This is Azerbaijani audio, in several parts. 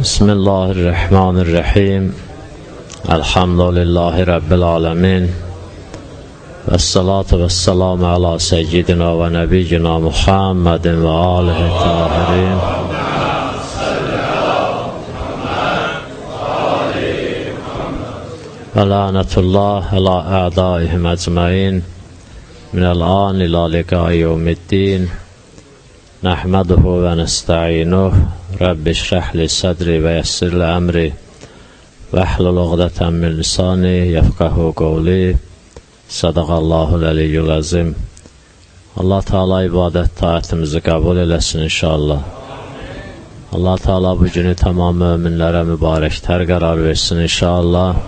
بسم الله الرحمن الرحيم الحمد لله رب العالمين والصلاة والسلام على سيدنا ونبينا محمد وآله الطاهرين ولعنة الله على أعدائهم أجمعين من الآن إلى لقاء يوم الدين نحمده ونستعينه رب اشرح لي صدري ويسر لي أمري واحلل عقدة من لساني يفقه قولي صدق الله العلي العظيم Allah Teala ibadət taatimizi qəbul eləsin inşallah. Allah Teala bu günü tamam möminlərə mübarəklər qərar versin inşallah.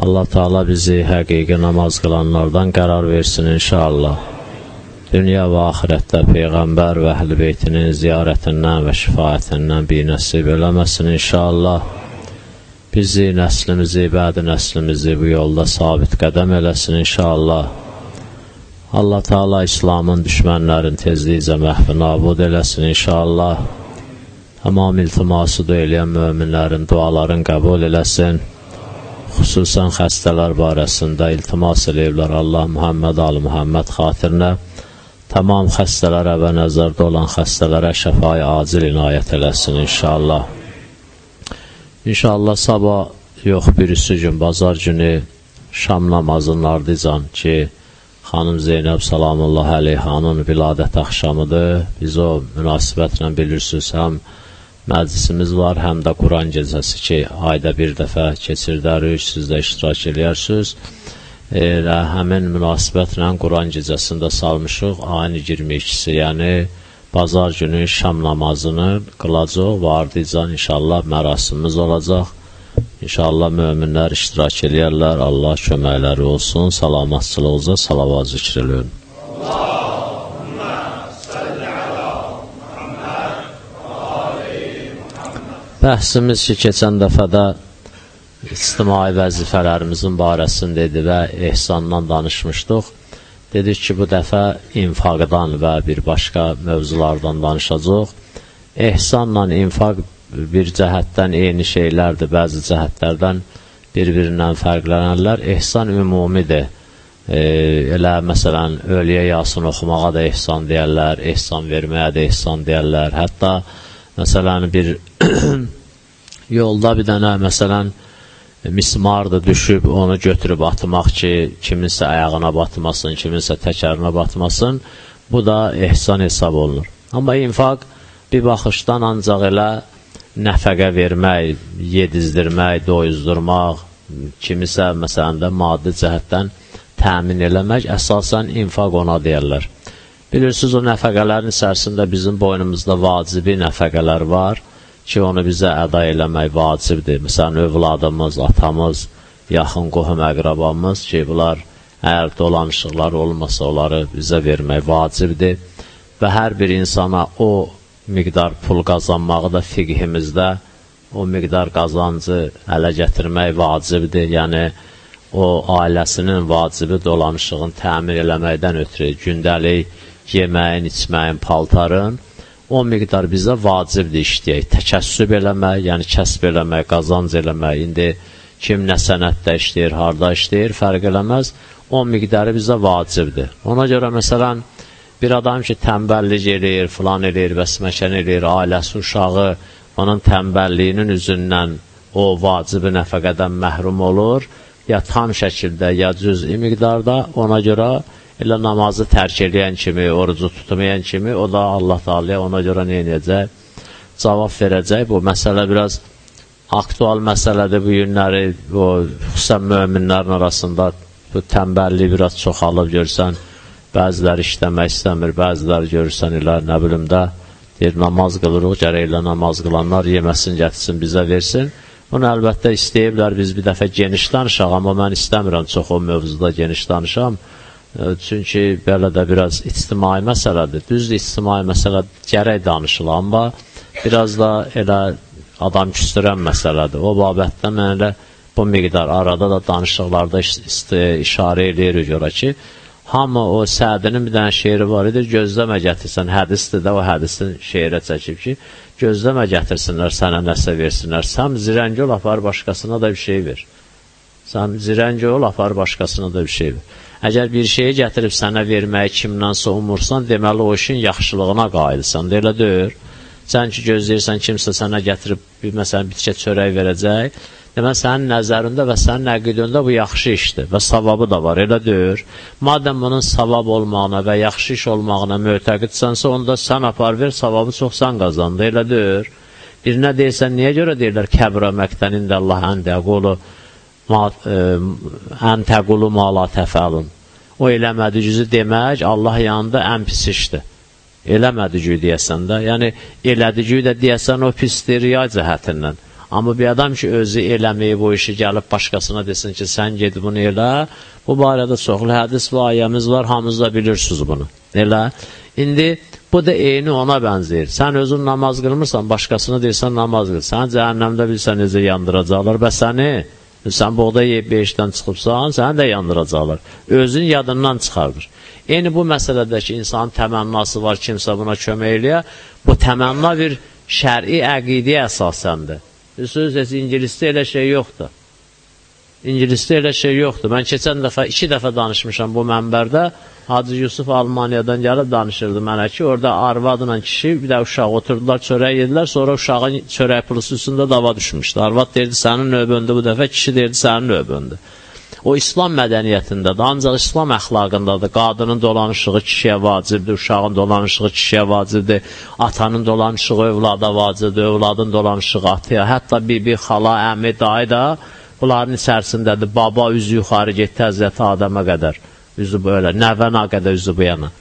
Allah Teala bizi həqiqi namaz qılanlardan qərar versin inşallah. Dünya və axirətdə Peyğəmbər və əhl-i beytinin ziyarətindən və şifayətindən bir nəsib eləməsin inşallah. Bizi, nəslimizi, bədi nəslimizi bu yolda sabit qədəm eləsin inşallah. Allah Teala İslamın düşmənlərin tezlikcə məhvi nabud eləsin inşallah. Tamam iltiması da eləyən möminlərin duaların qəbul eləsin. Xüsusən xəstələr barəsində iltimas eləyirlər Allah Muhammed Ali Muhammed xatirinə. Tamam xəstələrə və nəzərdə olan xəstələrə şəfayı acil inayət eləsin inşallah. İnşallah sabah yox birisi gün, bazar günü şam namazının ardıcan ki, xanım Zeynəb salamullah əleyhanın viladət axşamıdır. Biz o münasibətlə bilirsiniz, həm məclisimiz var, həm də Quran gecəsi ki, ayda bir dəfə keçirdərik, siz də iştirak edirsiniz. Elə həmin münasibətlə Quran gecəsində salmışıq, ayın 22-si, yəni bazar günü şam namazını qılacaq və ardıcan inşallah mərasimimiz olacaq. İnşallah möminlər iştirak eləyərlər. Allah köməkləri olsun. Salamatçılığınıza salavat zikr eləyin. Bəhsimiz ki, keçən dəfədə ictimai vəzifələrimizin barəsində idi və ehsandan danışmışdıq. Dedik ki, bu dəfə infaqdan və bir başqa mövzulardan danışacaq. Ehsanla infaq bir cəhətdən eyni şeylərdir, bəzi cəhətlərdən bir-birindən fərqlənərlər. Ehsan ümumidir. E, elə məsələn, ölüyə yasın oxumağa da ehsan deyərlər, ehsan verməyə də ehsan deyərlər. Hətta məsələn, bir yolda bir dənə, məsələn, mismardır düşüb, onu götürüb atmaq ki, kiminsə ayağına batmasın, kiminsə təkərinə batmasın, bu da ehsan hesab olunur. Amma infaq bir baxışdan ancaq elə nəfəqə vermək, yedizdirmək, doyuzdurmaq, kimisə məsələn də maddi cəhətdən təmin eləmək, əsasən infaq ona deyərlər. Bilirsiniz, o nəfəqələrin içərisində bizim boynumuzda vacibi nəfəqələr var ki, onu bizə əda eləmək vacibdir. Məsələn, övladımız, atamız, yaxın qohum əqrabamız ki, bunlar əgər dolanışıqlar olmasa, onları bizə vermək vacibdir və hər bir insana o miqdar pul qazanmağı da fiqhimizdə o miqdar qazancı ələ gətirmək vacibdir. Yəni, o ailəsinin vacibi dolanışığın təmin eləməkdən ötürü gündəlik yeməyin, içməyin, paltarın o miqdar bizə vacibdir işləyək. Təkəssüb eləmək, yəni kəsb eləmək, qazanc eləmək. İndi kim nə sənətdə işləyir, harda işləyir, fərq eləməz. O miqdarı bizə vacibdir. Ona görə, məsələn, bir adam ki, tənbəllik eləyir, filan eləyir, vəsməkən eləyir, ailəsi, uşağı, onun tənbəlliyinin üzündən o vacibi nəfəqədən məhrum olur, ya tam şəkildə, ya cüz'i miqdarda, ona görə elə namazı tərk eləyən kimi, orucu tutmayan kimi, o da Allah Teala ona görə nə edəcək? Cavab verəcək. Bu məsələ biraz aktual məsələdir bu günləri, o xüsusən möminlərin arasında bu tənbəllik biraz çoxalıb görsən, bəziləri işləmək istəmir, bəziləri görürsən elə, nə bilim də, deyir, namaz qılırıq, gərək elə namaz qılanlar yeməsin, gətirsin, bizə versin. Bunu əlbəttə istəyiblər, biz bir dəfə geniş danışaq, amma mən istəmirəm çox o mövzuda geniş danışam. Çünki belə də biraz ictimai məsələdir. Düzdür, ictimai məsələ gərək danışıla, amma biraz da elə adam küstürən məsələdir. O babətdən mən elə bu miqdar arada da danışıqlarda işarə edir görə ki, Hamı o Sədinin bir dənə şeiri var idi, gözləmə gətirsən, hədisdir də o hədisdən şeirə çəkib ki, gözləmə gətirsinlər, sənə nəsə versinlər. Sən zirəngi ol, apar başqasına da bir şey ver. Sən zirəngi ol, apar başqasına da bir şey ver. Əgər bir şeyi gətirib sənə verməyi kimdənsə umursan, deməli o işin yaxşılığına qailsən, də elə deyir. Sən ki, gözləyirsən kimsə sənə gətirib, bir, məsələn, bitkə çörək verəcək, Demək, sənin nəzərində və sənin əqidində bu yaxşı işdir və savabı da var, elə deyir. Madəm bunun savab olmağına və yaxşı iş olmağına mötəqidsənsə, onda sən apar ver, savabı çox sən qazandı, elə deyir. Birinə deyirsən, niyə görə deyirlər, kəbirə məqdən ində Allah əndə qulu, ən təqulu mala təfəlun. O eləmədi cüzü demək, Allah yanında ən pis işdir. Eləmədi cüzü deyəsən də, yəni elədi cüzü də deyəsən o pisdir riya cəhətindən. Amma bir adam ki, özü eləməyib bu işi gəlib başqasına desin ki, sən ged bunu elə, bu barədə çoxlu hədis və ayəmiz var, hamınız da bilirsiniz bunu. Elə? İndi bu da eyni ona bənzəyir. Sən özün namaz qılmırsan, başqasına deyirsən namaz qıl. Sən cəhənnəmdə bilsən necə yandıracaqlar və səni, sən buğda yeyib beşdən çıxıbsan, səni də yandıracaqlar. Özün yadından çıxardır. Eyni bu məsələdə ki, insanın təmənnası var, kimsə buna kömək eləyə, bu təmənna bir şəri əqidiyə əsasəndir. Bilirsiniz, ingilisdə elə şey yoxdur. İngilisdə elə şey yoxdur. Mən keçən dəfə, iki dəfə danışmışam bu mənbərdə. Hacı Yusuf Almaniyadan gəlib danışırdı mənə ki, orada arvadla kişi, bir də uşaq oturdular, çörək yedilər, sonra uşağın çörək pulusu üstündə dava düşmüşdü. Arvad deyirdi, sənin növbəndə bu dəfə, kişi deyirdi, sənin növbəndə. O İslam mədəniyyətindədir, ancaq İslam əxlaqındadır. Qadının dolanışığı kişiyə vacibdir, uşağın dolanışığı kişiyə vacibdir, atanın dolanışığı övlada vacibdir, övladın dolanışığı atıya, hətta bibi, xala, əmi, dayı da bunların içərisindədir. Baba üzü yuxarı getdi Həzrəti Adəmə qədər, üzü böyle, nəvənə qədər üzü bu yana.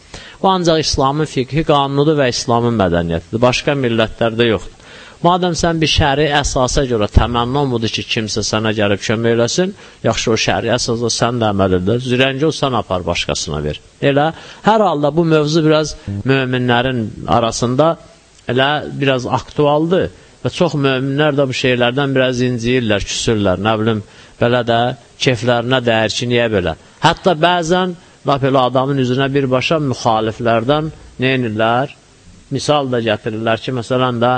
Bu ancaq İslamın fiqhi qanunudur və İslamın mədəniyyətidir. Başqa millətlərdə yoxdur. Madəm sən bir şəri əsasa görə təmənnun budur ki, kimsə sənə gəlib kömək eləsin, yaxşı o şəri əsasda sən də əməl edir. Zirənci ol, sən apar başqasına ver. Elə, hər halda bu mövzu biraz möminlərin arasında elə biraz aktualdır və çox möminlər də bu şeylərdən biraz inciyirlər, küsürlər, nə bilim, belə də keflərinə dəyər ki, niyə belə. Hətta bəzən, lap elə adamın üzünə birbaşa müxaliflərdən nə edirlər? Misal da gətirirlər ki, məsələn də,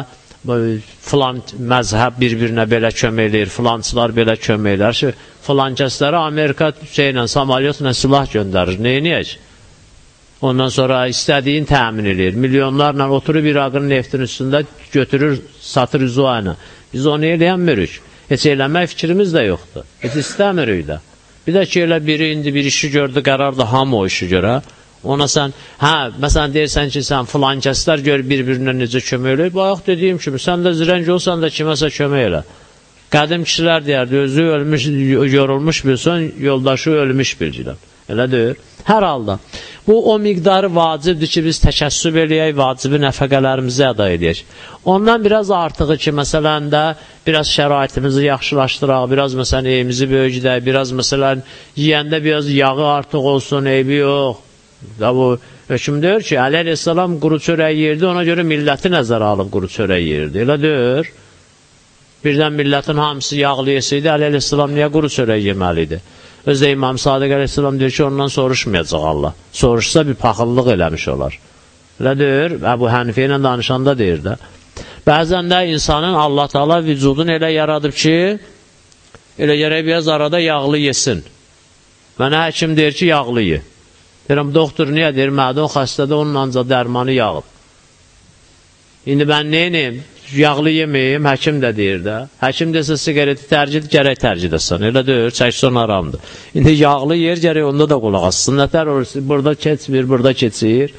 filan məzhəb bir-birinə belə kömək eləyir, filancılar belə kömək eləyir. Ki, filan kəslərə Amerika şeylə, samalyotla silah göndərir. Neyniyək? Ondan sonra istədiyin təmin eləyir. Milyonlarla oturub İraqın neftin üstündə götürür, satır üzvayını. Biz onu eləyənmirik. Heç eləmək fikrimiz də yoxdur. Heç istəmirik də. Bir də ki, elə biri indi bir işi gördü, qərar da hamı o işi görə. Ona sən, hə, məsələn deyirsən ki, sən filan kəslər gör bir-birinə necə kömək eləyir. Bayaq dediyim kimi, sən də zirənc olsan da kiməsə kömək elə. Qədim kişilər deyərdi, özü ölmüş, yorulmuş bilsən, yoldaşı ölmüş bilcilən. Elə deyir. Hər halda. Bu, o miqdarı vacibdir ki, biz təkəssüb eləyək, vacibi nəfəqələrimizi əda edək. Ondan biraz artığı ki, məsələn də, biraz şəraitimizi yaxşılaşdıraq, biraz məsələn evimizi böyücüdək, biraz məsələn yiyəndə biraz yağı artıq olsun, eybi yox Da bu hökm deyir ki, Əli əleyhissalam quru çörək yerdi, ona görə milləti nəzərə alıb quru çörək yerdi. Elə deyir. Birdən millətin hamısı yağlı yesəydi, Əli əleyhissalam niyə quru çörək yeməlidir? Özdə İmam Sadiq əleyhissalam deyir ki, ondan soruşmayacaq Allah. Soruşsa bir paxıllıq eləmiş olar. Elə deyir, Əbu Hənifə ilə danışanda deyir də. Bəzən də insanın Allah Taala vücudunu elə yaradıb ki, elə gərək biraz arada yağlı yesin. Mənə həkim deyir ki, yağlı ye. Deyirəm, doktor niyə deyir, mədun xəstədə onun ancaq dərmanı yağıb. İndi mən neyim? Yağlı yeməyim, həkim də deyir də. Həkim desə sigareti tərcih, gərək tərcih edəsən. Elə deyir, çəksin aramdır. İndi yağlı yer gərək onda da qulaq assın. Nətər olur, burada keçmir, burada keçir.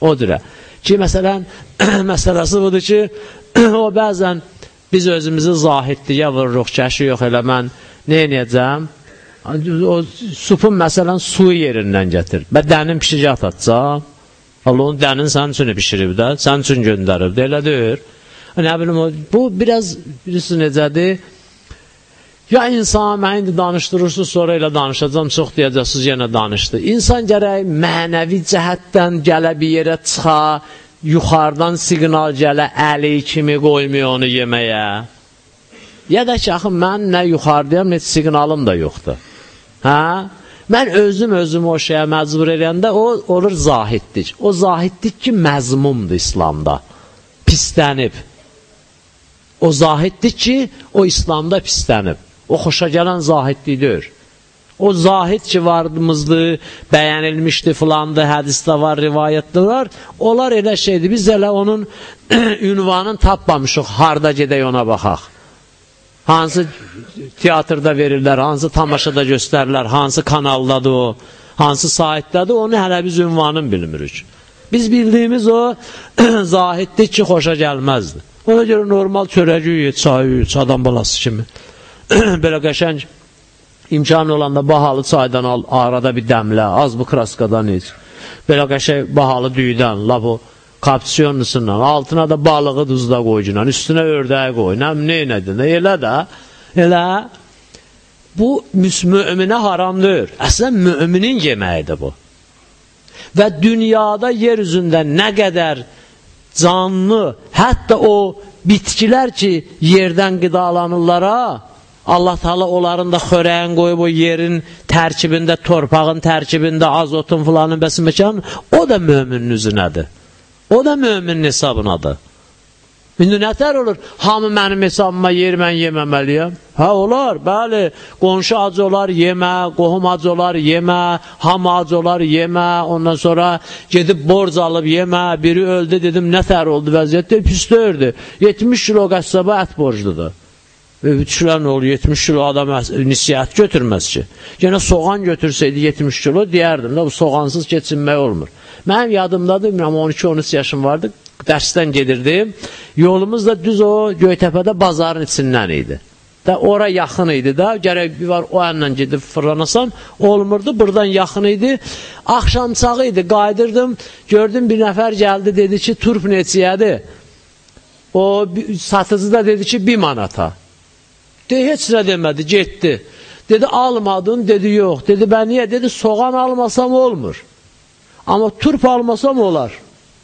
O dürə. Ki, məsələn, məsələsi budur ki, o bəzən biz özümüzü zahidliyə vururuq, kəşi yox elə mən nə edəcəm? o supun məsələn suyu yerindən gətir. Və dənin pişəcək atacaq. Allah onun dənin sənin üçün pişirib də, sənin üçün göndərib də, elə deyir. Nə bilim, bu biraz, bilirsiniz necədir? Ya insan mən indi danışdırırsınız, sonra elə danışacam, çox deyəcəksiniz, yenə danışdı. İnsan gərək mənəvi cəhətdən gələ bir yerə çıxa, yuxarıdan siqnal gələ, əli kimi qoymuyor onu yeməyə. Ya da ki, axı, mən nə yuxarıdayam, nə siqnalım da yoxdur. Hə? Mən özüm özümü o şeyə məcbur edəndə o olur zahidlik. O zahidlik ki, məzmumdur İslamda. Pislənib. O zahidlik ki, o İslamda pislənib. O xoşa gələn zahidlik deyir. O zahid ki vardımızdı, bəyənilmişdi filandı, hədisdə var, rivayətdə var. Onlar elə şeydir. Biz elə onun ünvanını tapmamışıq. Harda gedək ona baxaq. Hansı teatrda verirlər, hansı tamaşada göstərirlər, hansı kanaldadır o, hansı saytdadır, onu hələ biz ünvanını bilmirik. Biz bildiyimiz o zahiddir ki, xoşa gəlməzdi. Ona görə normal çörəci yiyir, çay yiyir, adam balası kimi. Belə qəşəng imkan olanda bahalı çaydan al, arada bir dəmlə, az bu kraskadan iç. Belə qəşəng bahalı düydən, la bu kapsiyonlusundan, altına da balığı duzda qoycunan, üstünə ördəyi qoy, nəm neynədin, elə də, elə bu müminə haramdır. Əslən, müminin yeməyidir bu. Və dünyada yer üzündə nə qədər canlı, hətta o bitkilər ki, yerdən qidalanırlara, Allah Taala onların da xörəyin qoyub o yerin tərkibində, torpağın tərkibində, azotun filanın bəs məkan, o da möminin üzünədir. O da müminin hesabınadır. İndi nətər olur? Hamı mənim hesabıma yer, mən yeməməliyəm. Hə, olar, bəli. Qonşu ac olar, yemə, qohum ac olar, yemə, hamı ac olar, yemə, ondan sonra gedib borc alıb yemə, biri öldü, dedim, nətər oldu vəziyyətdə, pis dördü. 70 kilo qəssaba ət borcludur. Nə olur? 70 kilo adam nisiyyət götürməz ki. Yenə soğan götürsəydi 70 kilo, deyərdim də, bu soğansız keçinmək olmur. Mənim yadımdadır, 12-13 yaşım vardı, dərsdən gedirdim. Yolumuz da düz o Göytəpədə bazarın içindən idi. Da ora yaxın idi da, gərək bir var o ənlə gedib fırlanasan, olmurdu, buradan yaxın idi. Axşam çağı idi, qayıdırdım, gördüm bir nəfər gəldi, dedi ki, turp neçiyədir? O satıcı da dedi ki, bir manata. De, heç nə demədi, getdi. Dedi, almadın, dedi, yox. Dedi, bən niyə? Dedi, soğan almasam olmur. Amma turp almasam olar.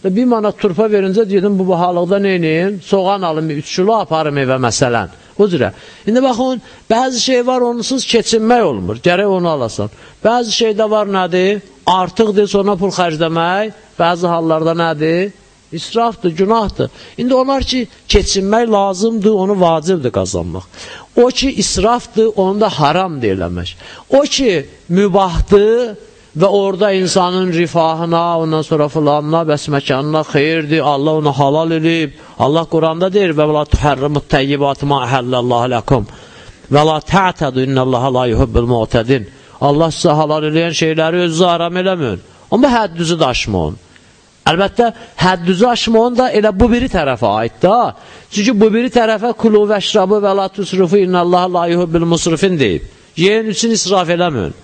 Bir manat turpa verincə dedim, bu bahalıqda neyniyim? Soğan alım, 3 kilo aparım evə məsələn. O cürə. İndi baxın, bəzi şey var, onsuz keçinmək olmur. Gərək onu alasan. Bəzi şeydə var nədir? Artıqdır, sonra pul xərcləmək. Bəzi hallarda nədir? İsrafdır, günahdır. İndi onlar ki, keçinmək lazımdır, onu vacibdir qazanmaq. O ki, israfdır, onu da haram deyiləmək. O ki, mübahdır, və orada insanın rifahına, ondan sonra filanına, bəs məkanına xeyirdir, Allah onu halal edib. Allah Quranda deyir, və la tuhərrimut təyyibat ma əhəllallahu ləkum və la tə'tədu innəllaha la yuhubbul mu'tədin. Allah sizə halal edən şeyləri özünüzü aram eləməyin. Amma həddüzü daşmayın. Əlbəttə, həddüzü aşmayın da elə bu biri tərəfə aid da. Çünki bu biri tərəfə kulu və şrabı və la tusrufu innəllaha la yuhubbul musrifin deyib. Yeyin üçün israf eləməyin.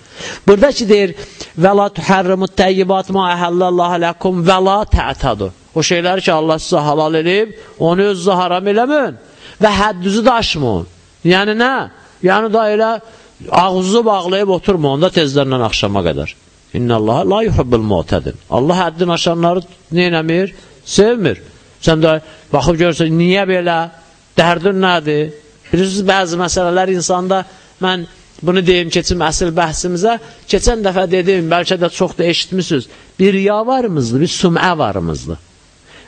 Burada ki deyir, və la tuhərrimut təyyibat ma əhəllallahu ləkum və la tə'tadu. O şeyləri ki, Allah sizə halal edib, onu özünüzə haram eləməyin və həddüzü də aşmayın. Yəni nə? Yəni da elə ağzı bağlayıb oturmayın da tezlərlə axşama qədər. İnnəllaha la yuhubbul mu'tədin. Allah həddin aşanları neynəmir? Sevmir. Sən də baxıb görsən, niyə belə? Dərdin nədir? Bilirsiniz, bəzi məsələlər insanda mən Bunu deyim, keçim əsl bəhsimizə. Keçən dəfə dedim, bəlkə də çox da eşitmişsiniz. Bir riya varımızdır, bir sumə varımızdır.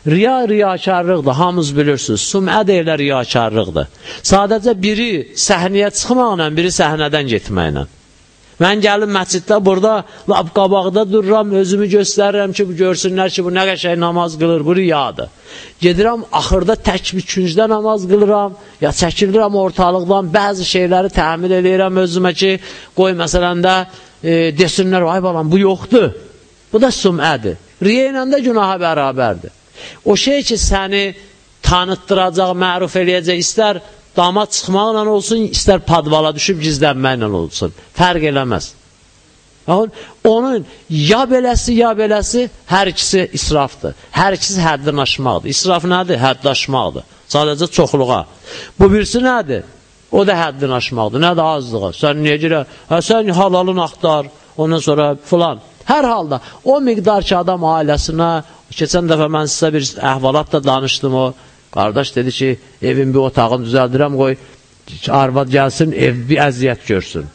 Riya riyakarlıqdır, hamınız bilirsiniz. Sumə deyilə riyakarlıqdır. Sadəcə biri səhnəyə çıxmaqla, biri səhnədən getməklə. Mən gəlim məsciddə burada lap qabaqda dururam, özümü göstərirəm ki, bu görsünlər ki, bu nə qəşəng namaz qılır, bu riyadır. Gedirəm, axırda tək bir küncdə namaz qılıram, ya çəkilirəm ortalıqdan, bəzi şeyləri təmin edirəm özümə ki, qoy məsələn də e, desinlər, ay balam, bu yoxdur. Bu da sum'ədir. Riya ilə də günaha bərabərdir. O şey ki, səni tanıtdıracaq, məruf eləyəcək, istər damad çıxmaqla olsun, istər padvala düşüb gizlənməklə olsun. Fərq eləməz. Onun ya beləsi, ya beləsi, hər ikisi israfdır. Hər ikisi həddin aşmaqdır. İsraf nədir? Hədd aşmaqdır. Sadəcə çoxluğa. Bu birisi nədir? O da həddin aşmaqdır. Nədir azlığa? Sən niyə girə? Hə, sən halalın axtar, ondan sonra filan. Hər halda o miqdar ki, adam ailəsinə, keçən dəfə mən sizə bir əhvalat da danışdım o, Qardaş dedi ki, evin bir otağını düzəldirəm, qoy, arvad gəlsin, ev bir əziyyət görsün.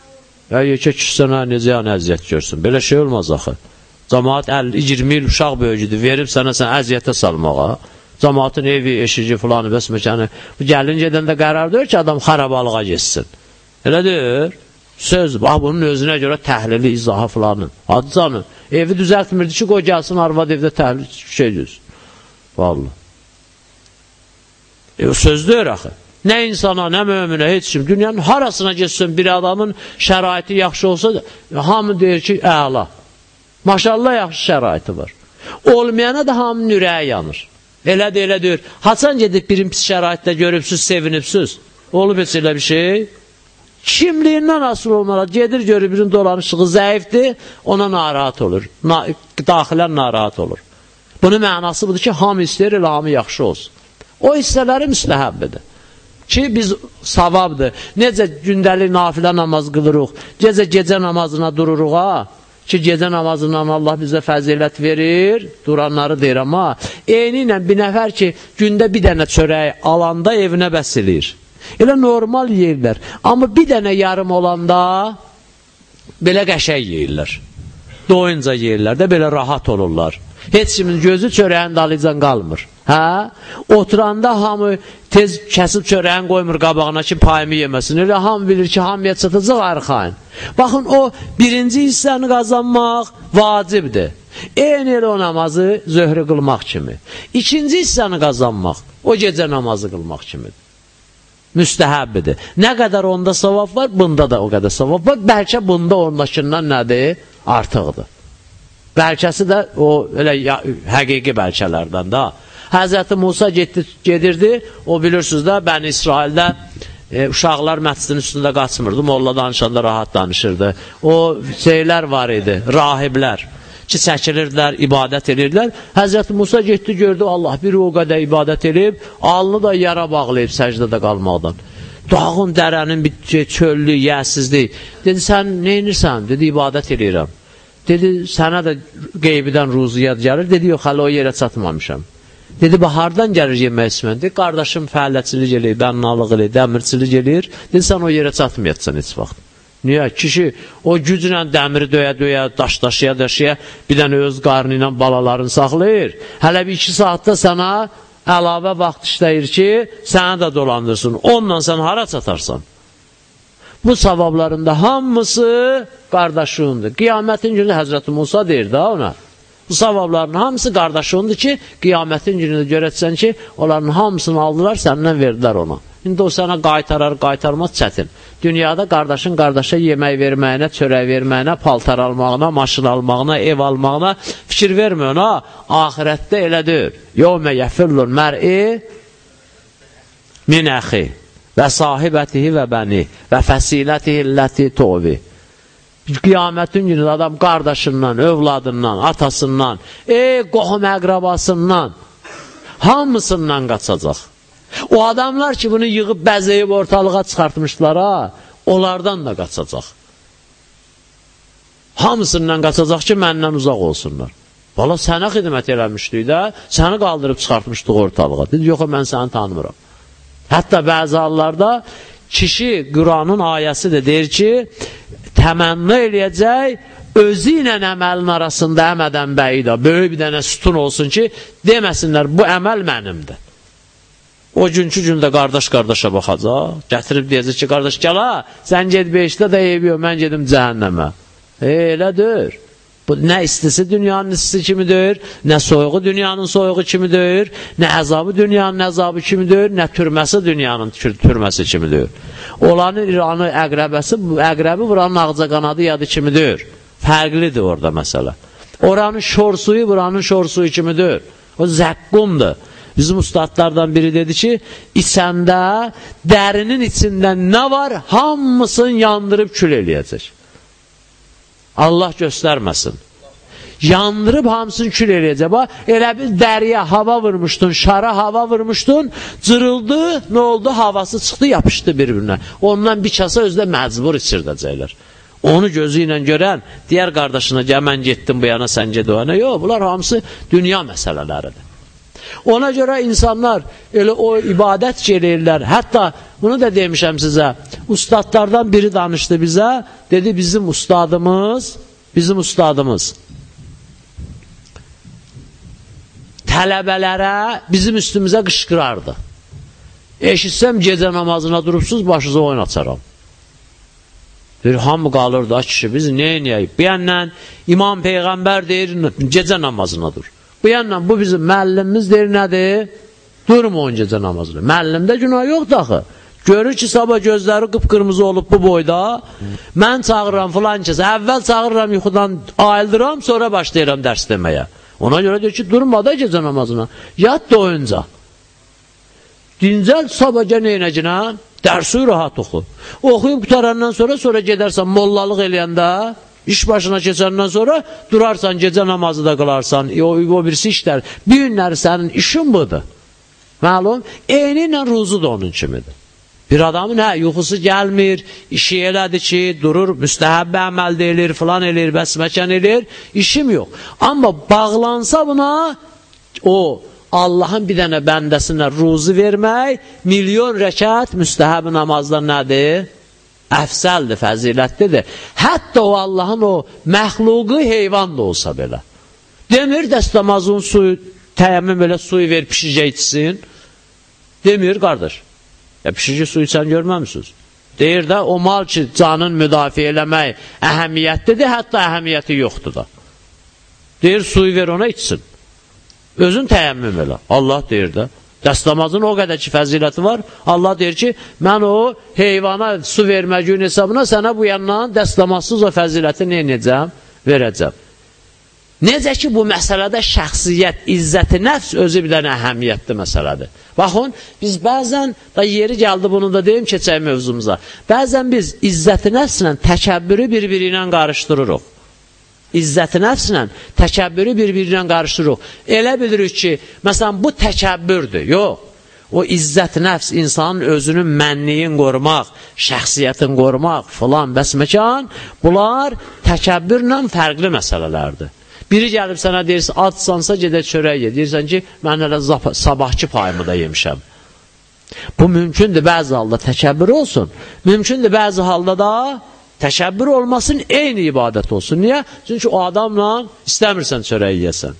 Və yekə kişisənə necə yəni əziyyət görsün. Belə şey olmaz axı. Cəmaat 50-20 il uşaq böyücüdür, verib sənə sən əziyyətə salmağa. Cəmaatın evi, eşici, filanı, bəs məkanı. Bu gəlin gedəndə qərar deyir ki, adam xarabalığa geçsin. Elə deyir. Söz, bax bunun özünə görə təhlili, izahı filanı. Adı canı. Evi düzəltmirdi ki, qoy gəlsin arvad evdə təhlil şey düz. Vallahi. E, söz deyir axı. Nə insana, nə möminə, heç kim. Dünyanın harasına geçsin bir adamın şəraiti yaxşı olsa, hamı deyir ki, əla. Maşallah yaxşı şəraiti var. Olmayana da hamının ürəyi yanır. Elədir, elə deyir. Haçan gedib birin pis şəraitdə görübsüz, sevinibsüz. Olub heç elə bir şey. Kimliyindən asıl olmalı. Gedir görür birin dolanışığı zəifdir, ona narahat olur. Na daxilən narahat olur. Bunun mənası budur ki, hamı istəyir, elə hamı yaxşı olsun. O hissələri müstəhəbbidir. Ki, biz savabdır. Necə gündəlik nafilə namaz qılırıq, gecə gecə namazına dururuq, ha? ki, gecə namazından Allah bizə fəzilət verir, duranları deyir, amma eyni ilə bir nəfər ki, gündə bir dənə çörək alanda evinə bəs eləyir. Elə normal yeyirlər. Amma bir dənə yarım olanda belə qəşəng yeyirlər. Doyunca yeyirlər də belə rahat olurlar. Heç kimin gözü çörəyin dalıcan qalmır. Hə? Oturanda hamı tez kəsib çörəyin qoymur qabağına ki, payımı yeməsin. Elə hamı bilir ki, hamıya çatacaq arxayın. Baxın, o birinci hissəni qazanmaq vacibdir. Eyni elə o namazı zöhrü qılmaq kimi. İkinci hissəni qazanmaq o gecə namazı qılmaq kimidir. Müstəhəbbidir. Nə qədər onda savab var, bunda da o qədər savab var. Bəlkə bunda ondakından nədir? Artıqdır. Bəlkəsi də o elə ya, həqiqi bəlkələrdən də. Həzrəti Musa getdi, gedirdi, o bilirsiniz də, Bəni İsraildə e, uşaqlar məscidin üstündə qaçmırdı, molla danışanda rahat danışırdı. O şeylər var idi, rahiblər ki, çəkilirdilər, ibadət edirdilər. Həzrəti Musa getdi, gördü, Allah bir o qədər ibadət edib, alnı da yara bağlayıb səcdədə qalmaqdan. Dağın, dərənin çöllü, yəsizlik. Dedi, sən nə inirsən? Dedi, ibadət edirəm. Dedi, sənə də qeybidən ruziyyat gəlir. Dedi, yox, hələ o yerə çatmamışam. Dedi, hardan gəlir yemək içmən? Dedi, qardaşım fəaliyyətçilik eləyir, bənnalık eləyir, dəmirçilik eləyir. Dedi, sən o yerə çatmayacaqsan heç vaxt. Niyə? Kişi o güclə dəmiri döyə-döyə, daş-daşıya-daşıya bir dənə öz qarnı ilə balalarını saxlayır. Hələ bir iki saatda sənə əlavə vaxt işləyir ki, səni də dolandırsın. Onunla sən hara çatarsan? Bu savablarında hamısı qardaşındır. Qiyamətin günü Həzrəti Musa deyir da ona. Bu savabların hamısı qardaşındır ki, qiyamətin günündə görətsən ki, onların hamısını aldılar, səndən verdilər ona. İndi o sənə qaytarar, qaytarmaz çətin. Dünyada qardaşın qardaşa yemək verməyinə, çörək verməyinə, paltar almağına, maşın almağına, ev almağına fikir vermir ona. Ahirətdə elə deyil. Yevmə yəfirlun mər'i min əxi və sahibətihi və bəni və fəsilətihi illəti tovi. Qiyamətin günü adam qardaşından, övladından, atasından, ey qohum əqrabasından, hamısından qaçacaq. O adamlar ki, bunu yığıb bəzəyib ortalığa çıxartmışlar, ha, onlardan da qaçacaq. Hamısından qaçacaq ki, məndən uzaq olsunlar. Valla sənə xidmət eləmişdik də, səni qaldırıb çıxartmışdıq ortalığa. Dedi, yox, mən səni tanımıram. Hətta bəzi hallarda kişi Quranın ayəsi də deyir ki, təmənna eləyəcək özü ilə əməlin arasında əmədən bəyida, böyük bir dənə sütun olsun ki, deməsinlər, bu əməl mənimdir. O günkü gündə qardaş qardaşa baxacaq, gətirib deyəcək ki, qardaş gəl ha, sən ged beşdə də eybi yox, mən gedim cəhənnəmə. E, elədir. Bu nə istisi dünyanın istisi kimidir, nə soyuğu dünyanın soyuğu kimidir, nə əzabı dünyanın əzabı kimidir, nə türməsi dünyanın türməsi kimidir. Olanın İranı əqrəbəsi, əqrəbi buranın ağca qanadı yadı kimidir. Fərqlidir orada məsələ. Oranın şor suyu buranın şor suyu kimidir. O zəqqumdur. Bizim ustadlardan biri dedi ki, içəndə, dərinin içində nə var, hamısını yandırıb kül eləyəcək. Allah göstərməsin. Yandırıb hamısını kül eləyəcək. Elə bir dəriyə hava vurmuşdun, şara hava vurmuşdun, cırıldı, nə oldu? Havası çıxdı, yapışdı bir-birinə. Ondan bir kasa özdə məcbur içirdəcəklər. Onu gözü ilə görən, digər qardaşına gəl, mən getdim bu yana, sən ged o yana. Yox, bunlar hamısı dünya məsələləridir. Ona görə insanlar elə o ibadət gəlirlər, hətta bunu da demişəm sizə. Ustadlardan biri danışdı bizə. Dedi bizim ustadımız, bizim ustadımız tələbələrə bizim üstümüzə qışqırardı. Eşitsəm gecə namazına durubsuz, başınıza oyun açaram. Bir hamı qalırdı, kişi, biz nə eləyək? Bu yanla İmam Peyğəmbər deyir, gecə namazına dur. Bu yanla bu bizim müəllimimiz deyir, nədir? Durmayın gecə namazına. Müəllimdə günah yoxdur axı. Görür ki, sabah gözləri qıpqırmızı olub bu boyda. Mən çağırıram filan kəsə. Əvvəl çağırıram yuxudan ayıldıram, sonra başlayıram dərs deməyə. Ona görə deyir ki, durma da gecə namazına. Yat da oyunca. Dincəl sabah gənə eynəcinə, dərsi rahat oxu. Oxuyub qutarandan sonra, sonra gedərsən mollalıq eləyəndə, iş başına keçəndən sonra durarsan, gecə namazı da qılarsan, o, o birisi işlər. Bir günləri sənin işin budur. Məlum, eyni ilə ruzu da onun kimidir. Bir adamın hə, yuxusu gəlmir, işi elədir ki, durur, müstəhəbbə əməl deyilir, filan eləyir, bəsməkən eləyir, işim yox. Amma bağlansa buna, o Allahın bir dənə bəndəsinə ruzu vermək, milyon rəkat müstəhəb namazdan nədir? Əfsəldir, fəzilətlidir. Hətta o Allahın o məxluqu heyvan da olsa belə. Demir dəstəmazın suyu, təyəmmüm belə suyu ver, pişicə içsin. Demir, qardaş. Ya pişici su içən görməmişsiniz? Deyir də, o mal ki, canın müdafiə eləmək əhəmiyyətlidir, hətta əhəmiyyəti yoxdur da. Deyir, suyu ver ona içsin. Özün təyəmmüm elə. Allah deyir də. Dəstəmazın o qədər ki, fəziləti var. Allah deyir ki, mən o heyvana su vermə gün hesabına sənə bu yandan dəstəmazsız o fəziləti nə edəcəm? Verəcəm. Necə ki, bu məsələdə şəxsiyyət, izzəti nəfs özü bir dənə əhəmiyyətli məsələdir. Baxın, biz bəzən, da yeri gəldi bunu da deyim keçək mövzumuza, bəzən biz izzəti nəfslə təkəbbürü bir-biri ilə qarışdırırıq. İzzəti nəfslə təkəbbürü bir-biri ilə qarışdırırıq. Elə bilirik ki, məsələn, bu təkəbbürdür. Yox. O izzət nəfs insanın özünün mənliyin qorumaq, şəxsiyyətin qorumaq, filan, bəs məkan, bunlar təkəbbürlə fərqli məsələlərdir. Biri gəlib sənə deyirsə, acsansa gedək çörək ye. Deyirsən ki, mən hələ sabahçı payımı da yemişəm. Bu mümkündür bəzi halda təkəbbür olsun. Mümkündür bəzi halda da təkəbbür olmasın, eyni ibadət olsun. Niyə? Çünki o adamla istəmirsən çörək yeyəsən.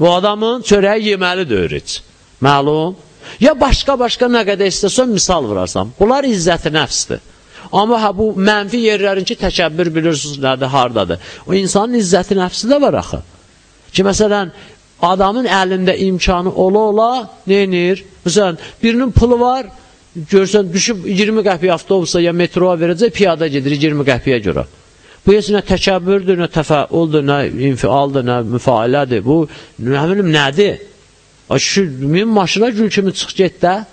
Bu adamın çörəyi yeməlidir öyrüc. Məlum. Ya başqa-başqa nə qədər istəsən misal vurarsan. Bunlar izzəti nəfsdir. Amma hə, bu mənfi yerlərin ki, təkəbbür bilirsiniz nədir, hardadır. O insanın izzəti nəfsi də var axı. Ki, məsələn, adamın əlində imkanı ola-ola neynir? Məsələn, birinin pulu var, görsən, düşüb 20 qəpiyə avtobusa ya metroya verəcək, piyada gedir 20 qəpiyə görə. Bu heç nə təkəbbürdür, nə təfəuldur, nə infialdır, nə müfailədir. Bu, nə bilim, nədir? Şu, min maşına gül kimi çıx get də.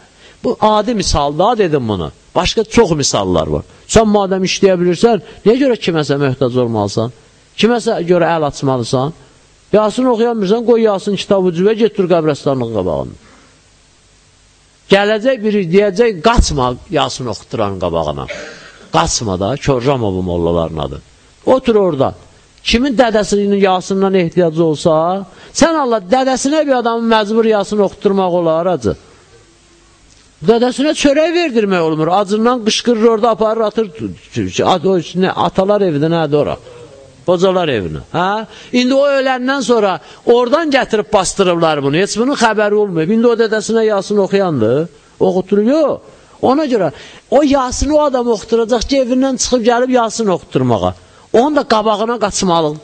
Bu adi misalda dedim bunu. Başqa çox misallar var. Sən madəm işləyə bilirsən, niyə görə kiməsə möhtac olmalısan? Kiməsə görə əl açmalısan? Yasin oxuyamırsan, qoy Yasin kitabı cüvə, get dur qəbrəstanlıq qabağında. Gələcək biri deyəcək, qaçma Yasin oxuturan qabağına. Qaçma da, Körramovu mollaların adı. Otur orada. Kimin dədəsinin Yasindan ehtiyacı olsa, sən Allah dədəsinə bir adamın məcbur Yasin oxuturmaq olar acı. Dədəsinə çörək verdirmək olmur. Acından qışqırır orada aparır atır. Nə, atalar evinə nədir ora? Qocalar evinə. Hə? İndi o öləndən sonra oradan gətirib bastırıblar bunu. Heç bunun xəbəri olmuyor. İndi o dədəsinə Yasin oxuyandı. Oxuturuyor. Ona görə o Yasin o adam oxuturacaq ki, evindən çıxıb gəlib Yasin oxuturmağa. Onun da qabağına qaçmalı,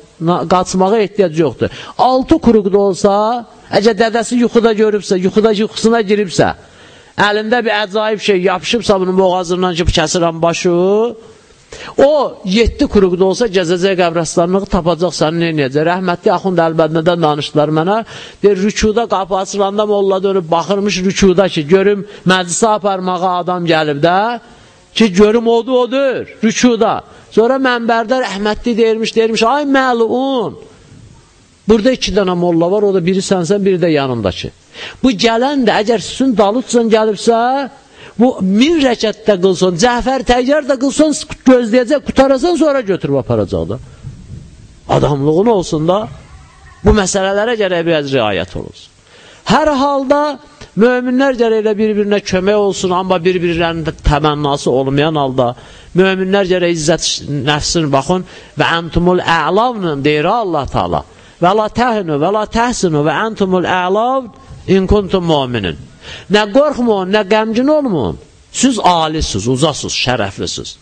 qaçmağa ehtiyac yoxdur. Altı kuruqda olsa, əgər dədəsi yuxuda görübsə, yuxuda yuxusuna giribsə, əlində bir əcaib şey yapışıbsa bunun boğazından ki, kəsirəm başı, o 7 kuruqda olsa gəzəcək qəbrəstanlığı tapacaq səni neynəyəcək. Rəhmətli Axund Əlbədnədən danışdılar mənə. Deyir, rükuda qapı açılanda molla dönüb baxırmış rükuda ki, görüm məclisə aparmağa adam gəlib də, ki, görüm odur, odur, rükuda. Sonra mənbərdə rəhmətli deyirmiş, deyirmiş, ay məlun, Burada iki dənə molla var, o da biri sənsən, biri də yanındakı. Bu gələn də əgər sizin dalutsan gəlibsə, bu min rəkətdə qılsın, Cəfər təyyar da qılsın, gözləyəcək, qutarasan, sonra götürüb aparacaq da. Adamlığın olsun da, bu məsələlərə gərək biraz riayət olunsun. Hər halda Möminlər gərək elə bir-birinə kömək olsun, amma bir-birlərinin təmənnası olmayan halda möminlər gərək izzət nəfsin baxın və entumul əlavla deyir Allah Taala. Və la təhinu və la təhsinu və entumul əlav in kuntum mu'minin. Nə qorxmayın, nə qəmgin olmayın. Siz alisiniz, uzasınız, şərəflisiniz.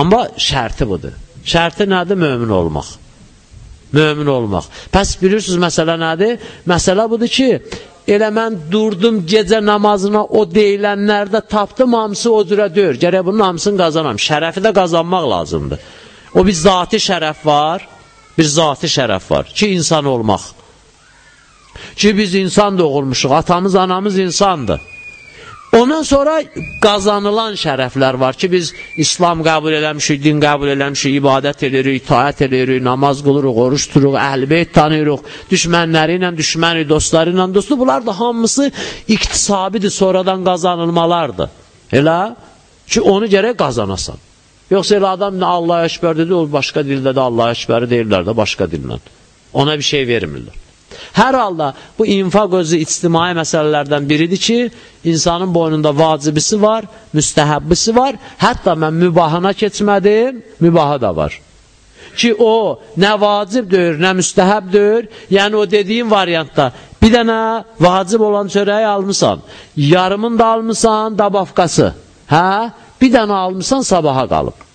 Amma şərti budur. Şərti nədir? Mömin olmaq. Mömin olmaq. Pəs bilirsiniz məsələ nədir? Məsələ budur ki, elə mən durdum gecə namazına o deyilənlərdə tapdım hamısı o cürə deyir. Gərək bunun hamısını qazanam. Şərəfi də qazanmaq lazımdır. O bir zati şərəf var, bir zati şərəf var ki, insan olmaq. Ki, biz insan doğulmuşuq, atamız, anamız insandır. Ondan sonra qazanılan şərəflər var ki, biz İslam qəbul eləmişik, din qəbul eləmişik, ibadət edirik, itaət edirik, namaz qılırıq, oruç turuq, əhl-beyt tanıyırıq, düşmənləri ilə düşməni, dostları ilə dostu. Bunlar da hamısı iktisabidir, sonradan qazanılmalardır. Elə ki, onu gərək qazanasan. Yoxsa elə adam nə Allah əşbər dedi, o başqa dildə də Allah əşbəri deyirlər də başqa dillə. Ona bir şey vermirlər. Hər halda bu infaq özü ictimai məsələlərdən biridir ki, insanın boynunda vacibisi var, müstəhəbbisi var, hətta mən mübahına keçmədim, mübahı da var. Ki o nə vacibdir, nə müstəhəbdir, yəni o dediyim variantda bir dənə vacib olan çörəyi almısan, yarımını da almısan, dabafqası, hə? Bir dənə almısan, sabaha qalıb.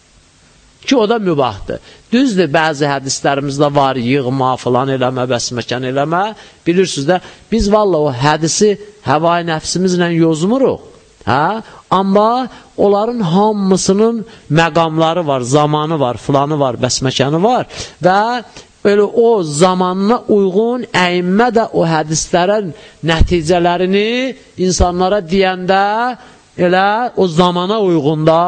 Ki, o da mübahdır. Düzdür, bəzi hədislərimizdə var, yığma, filan eləmə, bəsməkən eləmə. Bilirsiniz də, biz valla o hədisi həvai nəfsimizlə yozmuruq. Hə? Amma onların hamısının məqamları var, zamanı var, filanı var, bəsməkəni var və Elə o zamanına uyğun əyimmə də o hədislərin nəticələrini insanlara deyəndə elə o zamana uyğunda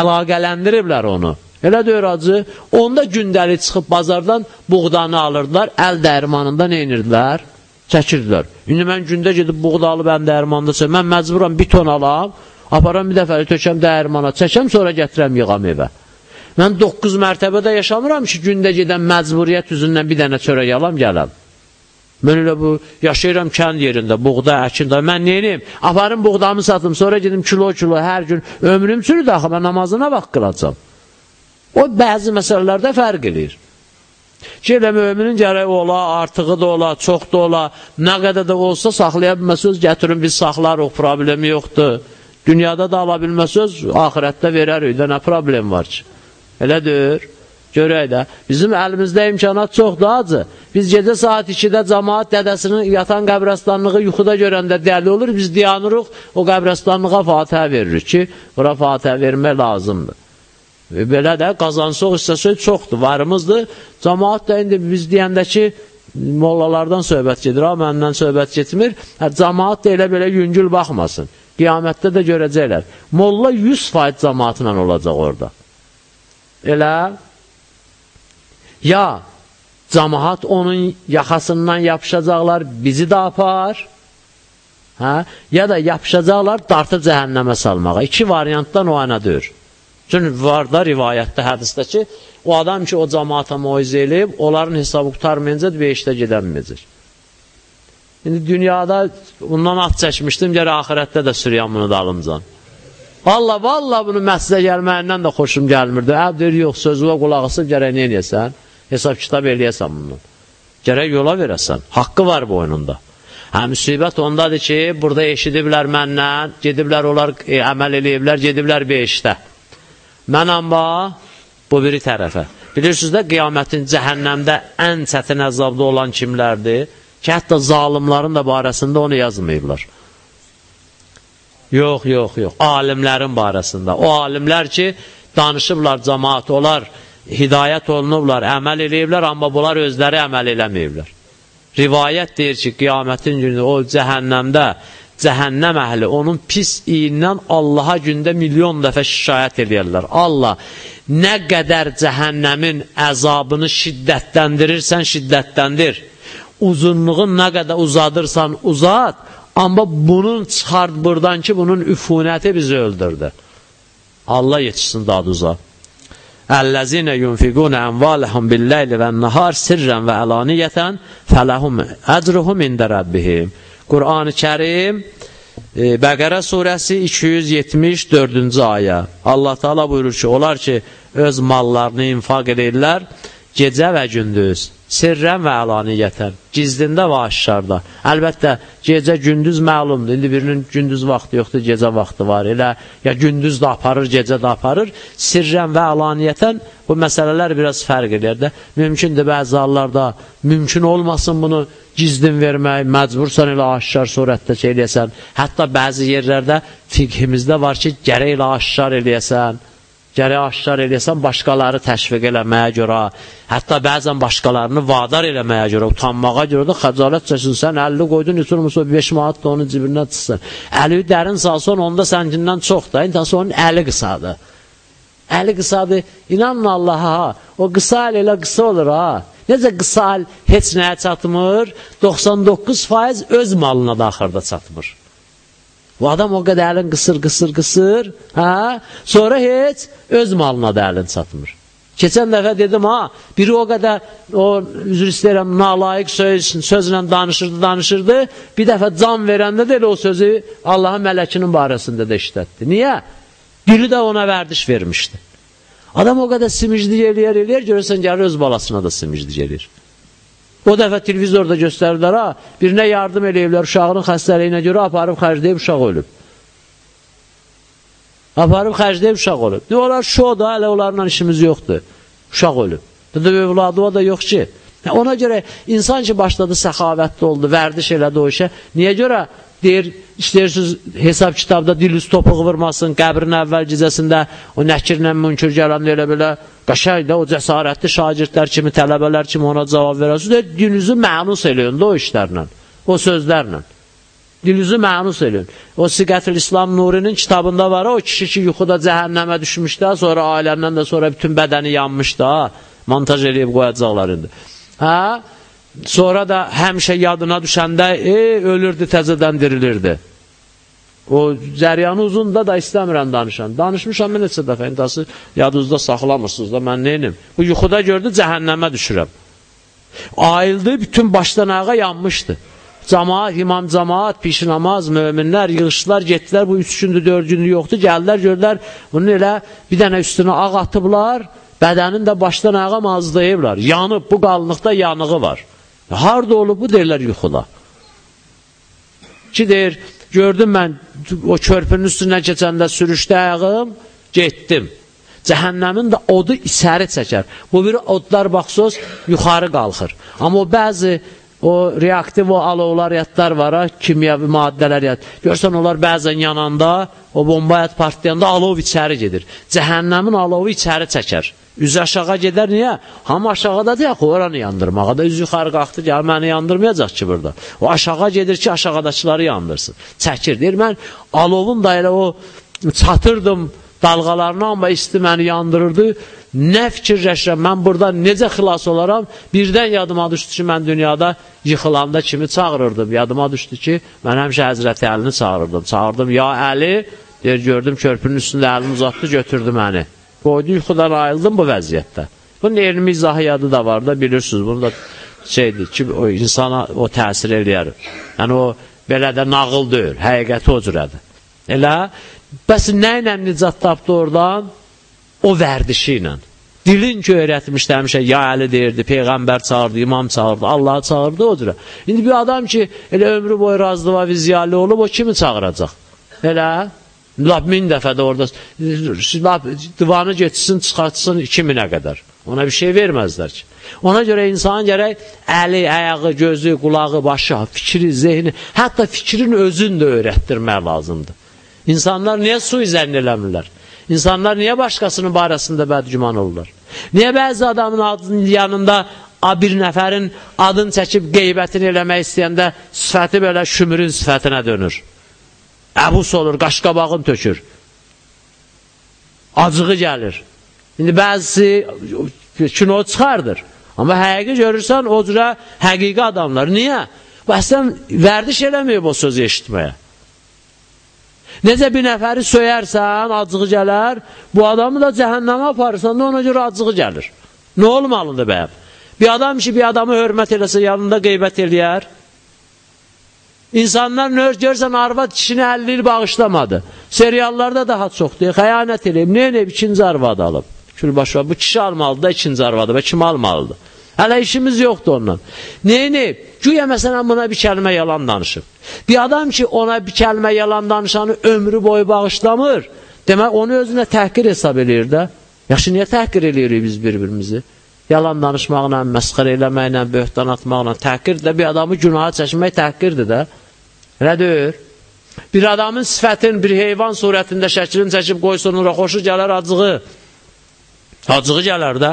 əlaqələndiriblər onu. Elə deyir acı, onda gündəlik çıxıb bazardan buğdanı alırdılar, əl dərmanında neynirdilər? Çəkirdilər. İndi mən gündə gedib buğda alıb ən dərmanda çəkəm, mən məcburam bir ton alam, aparam bir dəfəli tökəm dərmana, çəkəm, sonra gətirəm yığam evə. Mən 9 mərtəbədə yaşamıram ki, gündə gedən məcburiyyət üzündən bir dənə çörək alam, gələm. Mən elə bu, yaşayıram kənd yerində, buğda, əkində. Mən neyiniyim? Aparım buğdamı satım, sonra gedim kilo-kilo hər gün. Ömrüm sürü də axı, mən namazına vaxt qılacam. O, bəzi məsələlərdə fərq edir. Ki, elə müminin gərək ola, artığı da ola, çox da ola, nə qədər də olsa saxlaya bilməsəz, gətirin biz saxlarıq, problemi yoxdur. Dünyada da ala bilməsəz, ahirətdə verərik də, nə problem var ki? Elədir. Görək də, bizim əlimizdə imkanat çoxdur, acı. Biz gecə saat 2-də cəmaat dədəsinin yatan qəbrəstanlığı yuxuda görəndə dəli olur, biz dayanırıq, o qəbrəstanlığa fatihə veririk ki, bura fatihə vermək lazımdır. Və belə də qazansıq hissəsi çoxdur, varımızdır. Cəmaat da indi biz deyəndə ki, mollalardan söhbət gedir, amma məndən söhbət getmir. Hə, cəmaat da elə belə yüngül baxmasın. Qiyamətdə də görəcəklər. Molla 100% cəmaatla olacaq orada. Elə Ya cəmahat onun yaxasından yapışacaqlar, bizi də apar, hə? ya da yapışacaqlar, dartıb cəhənnəmə salmağa. İki variantdan o ana deyir. Çünki var da rivayətdə, hədisdə ki, o adam ki, o cəmaata moizə eləyib, onların hesabı qutarmayınca beşdə gedənməyəcək. İndi dünyada bundan at çəkmişdim, gələ axirətdə də sürüyəm bunu da alımcan. Valla, valla bunu məsələ gəlməyindən də xoşum gəlmirdi. Əb deyir, yox, sözüvə qulaq asıb gərək neyəyəsən? Hesab kitab eləyəsən bundan. Gərək yola verəsən. Haqqı var boynunda. Hə, müsibət ondadır ki, burada eşidiblər məndən, gediblər onlar e, əməl eləyiblər, gediblər beşdə. Mən amma bu biri tərəfə. Bilirsiniz də, qiyamətin cəhənnəmdə ən çətin əzabda olan kimlərdir? Ki, hətta zalimların da barəsində onu yazmayıblar. Yox, yox, yox. Alimlərin barəsində. O alimlər ki, danışıblar cəmaat, onlar hidayət olunublar, əməl eləyiblər, amma bunlar özləri əməl eləməyiblər. Rivayət deyir ki, qiyamətin günü o cəhənnəmdə, cəhənnəm əhli onun pis iyindən Allaha gündə milyon dəfə şikayət edirlər. Allah, nə qədər cəhənnəmin əzabını şiddətləndirirsən, şiddətləndir. Uzunluğun nə qədər uzadırsan, uzat. Amma bunun çıxart buradan ki, bunun üfunəti bizi öldürdü. Allah yetişsin daduza. Əl-ləzinə yunfiqunə əmvaləhum billəyli və nəhar sirrən və əlaniyyətən fələhum əcruhum ində rəbbihim. Qur'an-ı Kərim e, Bəqərə surəsi 274-cü ayə. Allah Taala buyurur ki, onlar ki öz mallarını infaq edirlər gecə və gündüz, sirrən və əlaniyyətən, gizlində və aşkarda. Əlbəttə, gecə gündüz məlumdur. İndi birinin gündüz vaxtı yoxdur, gecə vaxtı var. Elə ya gündüz də aparır, gecə də aparır. Sirrən və əlaniyyətən bu məsələlər biraz fərq edir də. Mümkündür bəzi hallarda, mümkün olmasın bunu gizlin vermək, məcbursan elə aşkar surətdə şey eləyəsən. Hətta bəzi yerlərdə fiqhimizdə var ki, gərək elə aşkar eləyəsən gərək aşkar eləyəsən başqaları təşviq eləməyə görə, hətta bəzən başqalarını vadar eləməyə görə, utanmağa görə də xəcalət çəsin, sən 50 qoydun, yuturmuşsa 5 manat da onun cibindən çıxsın. Əli dərin salsan, onda sənkindən çox da, intəsə onun əli qısadır. Əli qısadır, inanın Allaha, o qısa əl elə qısa olur ha. Necə qısa əl heç nəyə çatmır, 99% öz malına da axırda çatmır. Bu adam o qədər əlin qısır, qısır, qısır, hə? Sonra heç öz malına da əlin çatmır. Keçən dəfə dedim, ha, biri o qədər, o, üzr istəyirəm, nalayiq söz, sözlə danışırdı, danışırdı, bir dəfə can verəndə də o sözü Allahın mələkinin barəsində də işlətdi. Niyə? Dili də ona vərdiş vermişdi. Adam o qədər simiclik eləyər, eləyər, görürsən, gəlir öz balasına da simiclik eləyir. O dəfə televizorda göstərdilər, ha, birinə yardım eləyiblər uşağının xəstəliyinə görə aparıb xərcləyib uşaq ölüb. Aparıb xərcləyib uşaq ölüb. Diyorlar, şo da, hələ onlarla işimiz yoxdur. Uşaq ölüb. Dedi, övladı o da yox ki. Ona görə insan ki, başladı səxavətli oldu, vərdiş elədi o işə. Niyə görə deyir, istəyirsiniz hesab kitabda dil üst topuq vurmasın, qəbrin əvvəl gecəsində o nəkirlə münkür gələndə elə belə qəşəng də o cəsarətli şagirdlər kimi, tələbələr kimi ona cavab verəsiniz. Dilinizi mənus eləyin o işlərlə, o sözlərlə. Dilinizi mənus eləyin. O Siqətül İslam Nurinin kitabında var, o kişi ki, yuxuda cəhənnəmə düşmüşdə, sonra ailəndən də sonra bütün bədəni yanmışdı, ha, montaj eləyib qoyacaqlar indi. Hə? Sonra da həmişə yadına düşəndə e, ölürdü, təzədən dirilirdi. O cəryanı uzunda da istəmirəm danışan. Danışmışam mən neçə dəfə, intası yadınızda saxlamırsınız da, mən neynim? Bu yuxuda gördü, cəhənnəmə düşürəm. Ayıldı, bütün başdan ayağa yanmışdı. Camaat, imam camaat, piş namaz, möminlər, yığışdılar, getdilər, bu üç gündür, dörd gündür yoxdur, gəldilər, gördülər, bunu elə bir dənə üstünə ağ atıblar, bədənin də başdan ayağa mazlayıblar. Yanıb, bu qalınlıqda yanığı var. Harda olub bu deyirlər yuxuda. Ki deyir, gördüm mən o körpünün üstündən keçəndə sürüşdə ayağım, getdim. Cəhənnəmin də odu içəri çəkər. Bu bir odlar baxsız yuxarı qalxır. Amma o bəzi o reaktiv o alovlar yadlar var, ha, kimyəvi maddələr yad. Görsən onlar bəzən yananda, o bomba yad partlayanda alov içəri gedir. Cəhənnəmin alovu içəri çəkər. Üzü aşağı gedər, niyə? Hamı aşağıdadır ya, oranı yandırmağa da, üz yuxarı qalxdı, gəl, məni yandırmayacaq ki, burada. O aşağı gedir ki, aşağıdakıları yandırsın. Çəkir, deyir, mən alovun da elə o çatırdım dalğalarına, amma isti məni yandırırdı. Nə fikirləşirəm, mən burada necə xilas olaram? Birdən yadıma düşdü ki, mən dünyada yıxılanda kimi çağırırdım. Yadıma düşdü ki, mən həmişə Həzrəti Əlini çağırırdım. Çağırdım, ya Əli, deyir, gördüm körpünün üstündə əlini uzatdı, götürdü məni. Qoydu, yuxudan ayıldım bu vəziyyətdə. Bunun elmi izahiyyatı da var da, bilirsiniz. Bunu da şeydir ki, o insana o təsir eləyər. Yəni, o belə də nağıl deyil, həqiqəti o cürədir. Elə, bəs nə ilə nicat tapdı oradan? O vərdişi ilə. Dilin ki, öyrətmişdi həmişə, ya Əli deyirdi, Peyğəmbər çağırdı, imam çağırdı, Allahı çağırdı o cürə. İndi bir adam ki, elə ömrü boyu razlı və viziyali olub, o kimi çağıracaq? Elə, Lap min dəfə də orada lap divanı getsin, çıxartsın 2000-ə qədər. Ona bir şey verməzlər ki. Ona görə insan gərək əli, ayağı, gözü, qulağı, başı, fikri, zehni, hətta fikrin özünü də öyrətdirmək lazımdır. İnsanlar niyə suizən eləmirlər? İnsanlar niyə başqasının barəsində bədgüman olurlar? Niyə bəzi adamın adının yanında a bir nəfərin adını çəkib qeybətini eləmək istəyəndə sifəti belə şümürün sifətinə dönür? Əbus olur, qaşqabağın tökür. Acığı gəlir. İndi bəzisi kino çıxardır. Amma həqiqi görürsən, o cürə həqiqi adamlar. Niyə? Bəsən vərdiş eləməyib o sözü eşitməyə. Necə bir nəfəri söyərsən, acığı gələr, bu adamı da cəhənnəmə aparırsan da ona görə acığı gəlir. Nə olmalıdır bəyəm? Bir adam ki, bir adamı hörmət eləsə, yanında qeybət eləyər. İnsanlar nörs görsən arvad kişini 50 il bağışlamadı. Seriallarda daha çoxdur. Xəyanət eləyib. Nə eləyib? İkinci arvad alıb. Külbaşı bu kişi almalıdır da ikinci arvadı və kim almalıdır? Hələ işimiz yoxdur ondan. Neyini? Güya məsələn buna bir kəlmə yalan danışıb. Bir adam ki ona bir kəlmə yalan danışanı ömrü boyu bağışlamır. Demək onu özünə təhqir hesab eləyir də. Yaxşı niyə təhqir eləyirik biz bir-birimizi? Yalan danışmaqla, məsxərə eləməklə, böhtan atmaqla təhqir də bir adamı günaha çəkmək təhqirdir də. Elə deyir. Bir adamın sifətin bir heyvan surətində şəklini çəkib qoysun, ora xoşu gələr acığı. Acığı gələr də.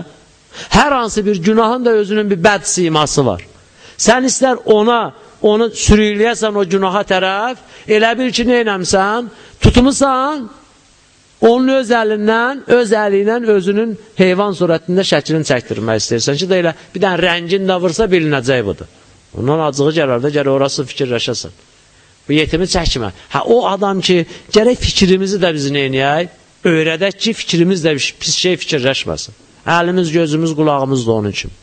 Hər hansı bir günahın da özünün bir bəd siması var. Sən istər ona, onu sürükləyəsən o günaha tərəf, elə bil ki, neynəmsən, tutumusan, onun öz əlindən, öz əli ilə özünün heyvan surətində şəklini çəkdirmək istəyirsən ki, də elə bir dənə rəngin də vursa bilinəcək budur. Ondan acığı gələr də, gərək orası fikirləşəsən. Bu yetimi çəkmə. Hə, o adam ki, gərək fikrimizi də biz neynəyək? Öyrədək ki, fikrimiz də pis şey fikirləşməsin. Əlimiz, gözümüz, qulağımız da onun kimi.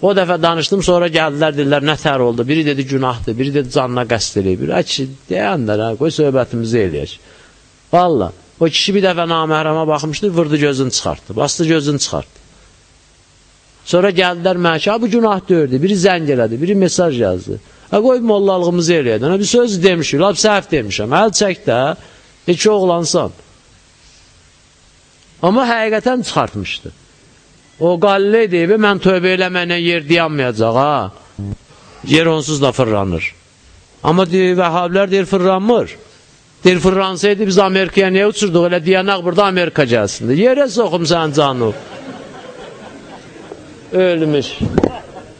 O dəfə danışdım, sonra gəldilər, dedilər, nə tər oldu? Biri dedi, günahdır, biri dedi, canına qəst eləyib. Biri, ki, deyənlər, hə, qoy söhbətimizi eləyək. Valla, o kişi bir dəfə naməhrəmə baxmışdı, vurdu gözünü çıxartdı, bastı gözünü çıxartdı. Sonra gəldilər mənə bu günah dördü, biri zəng elədi, biri mesaj yazdı. Hə, qoy mollalığımızı eləyədən, hə, bir söz demişik, lab səhv demişəm, əl çək də, iki oğlansan. Amma həqiqətən çıxartmışdı. O Qaliley deyib, mən tövbə eləməklə yer dayanmayacaq, ha. Yer onsuz da fırlanır. Amma deyir, vəhablər deyir, fırlanmır. Deyir, fırlansaydı biz Amerikaya niyə uçurduq? Elə deyənək burada Amerika gəlsin. Yerə soxum sən canı. Ölmüş.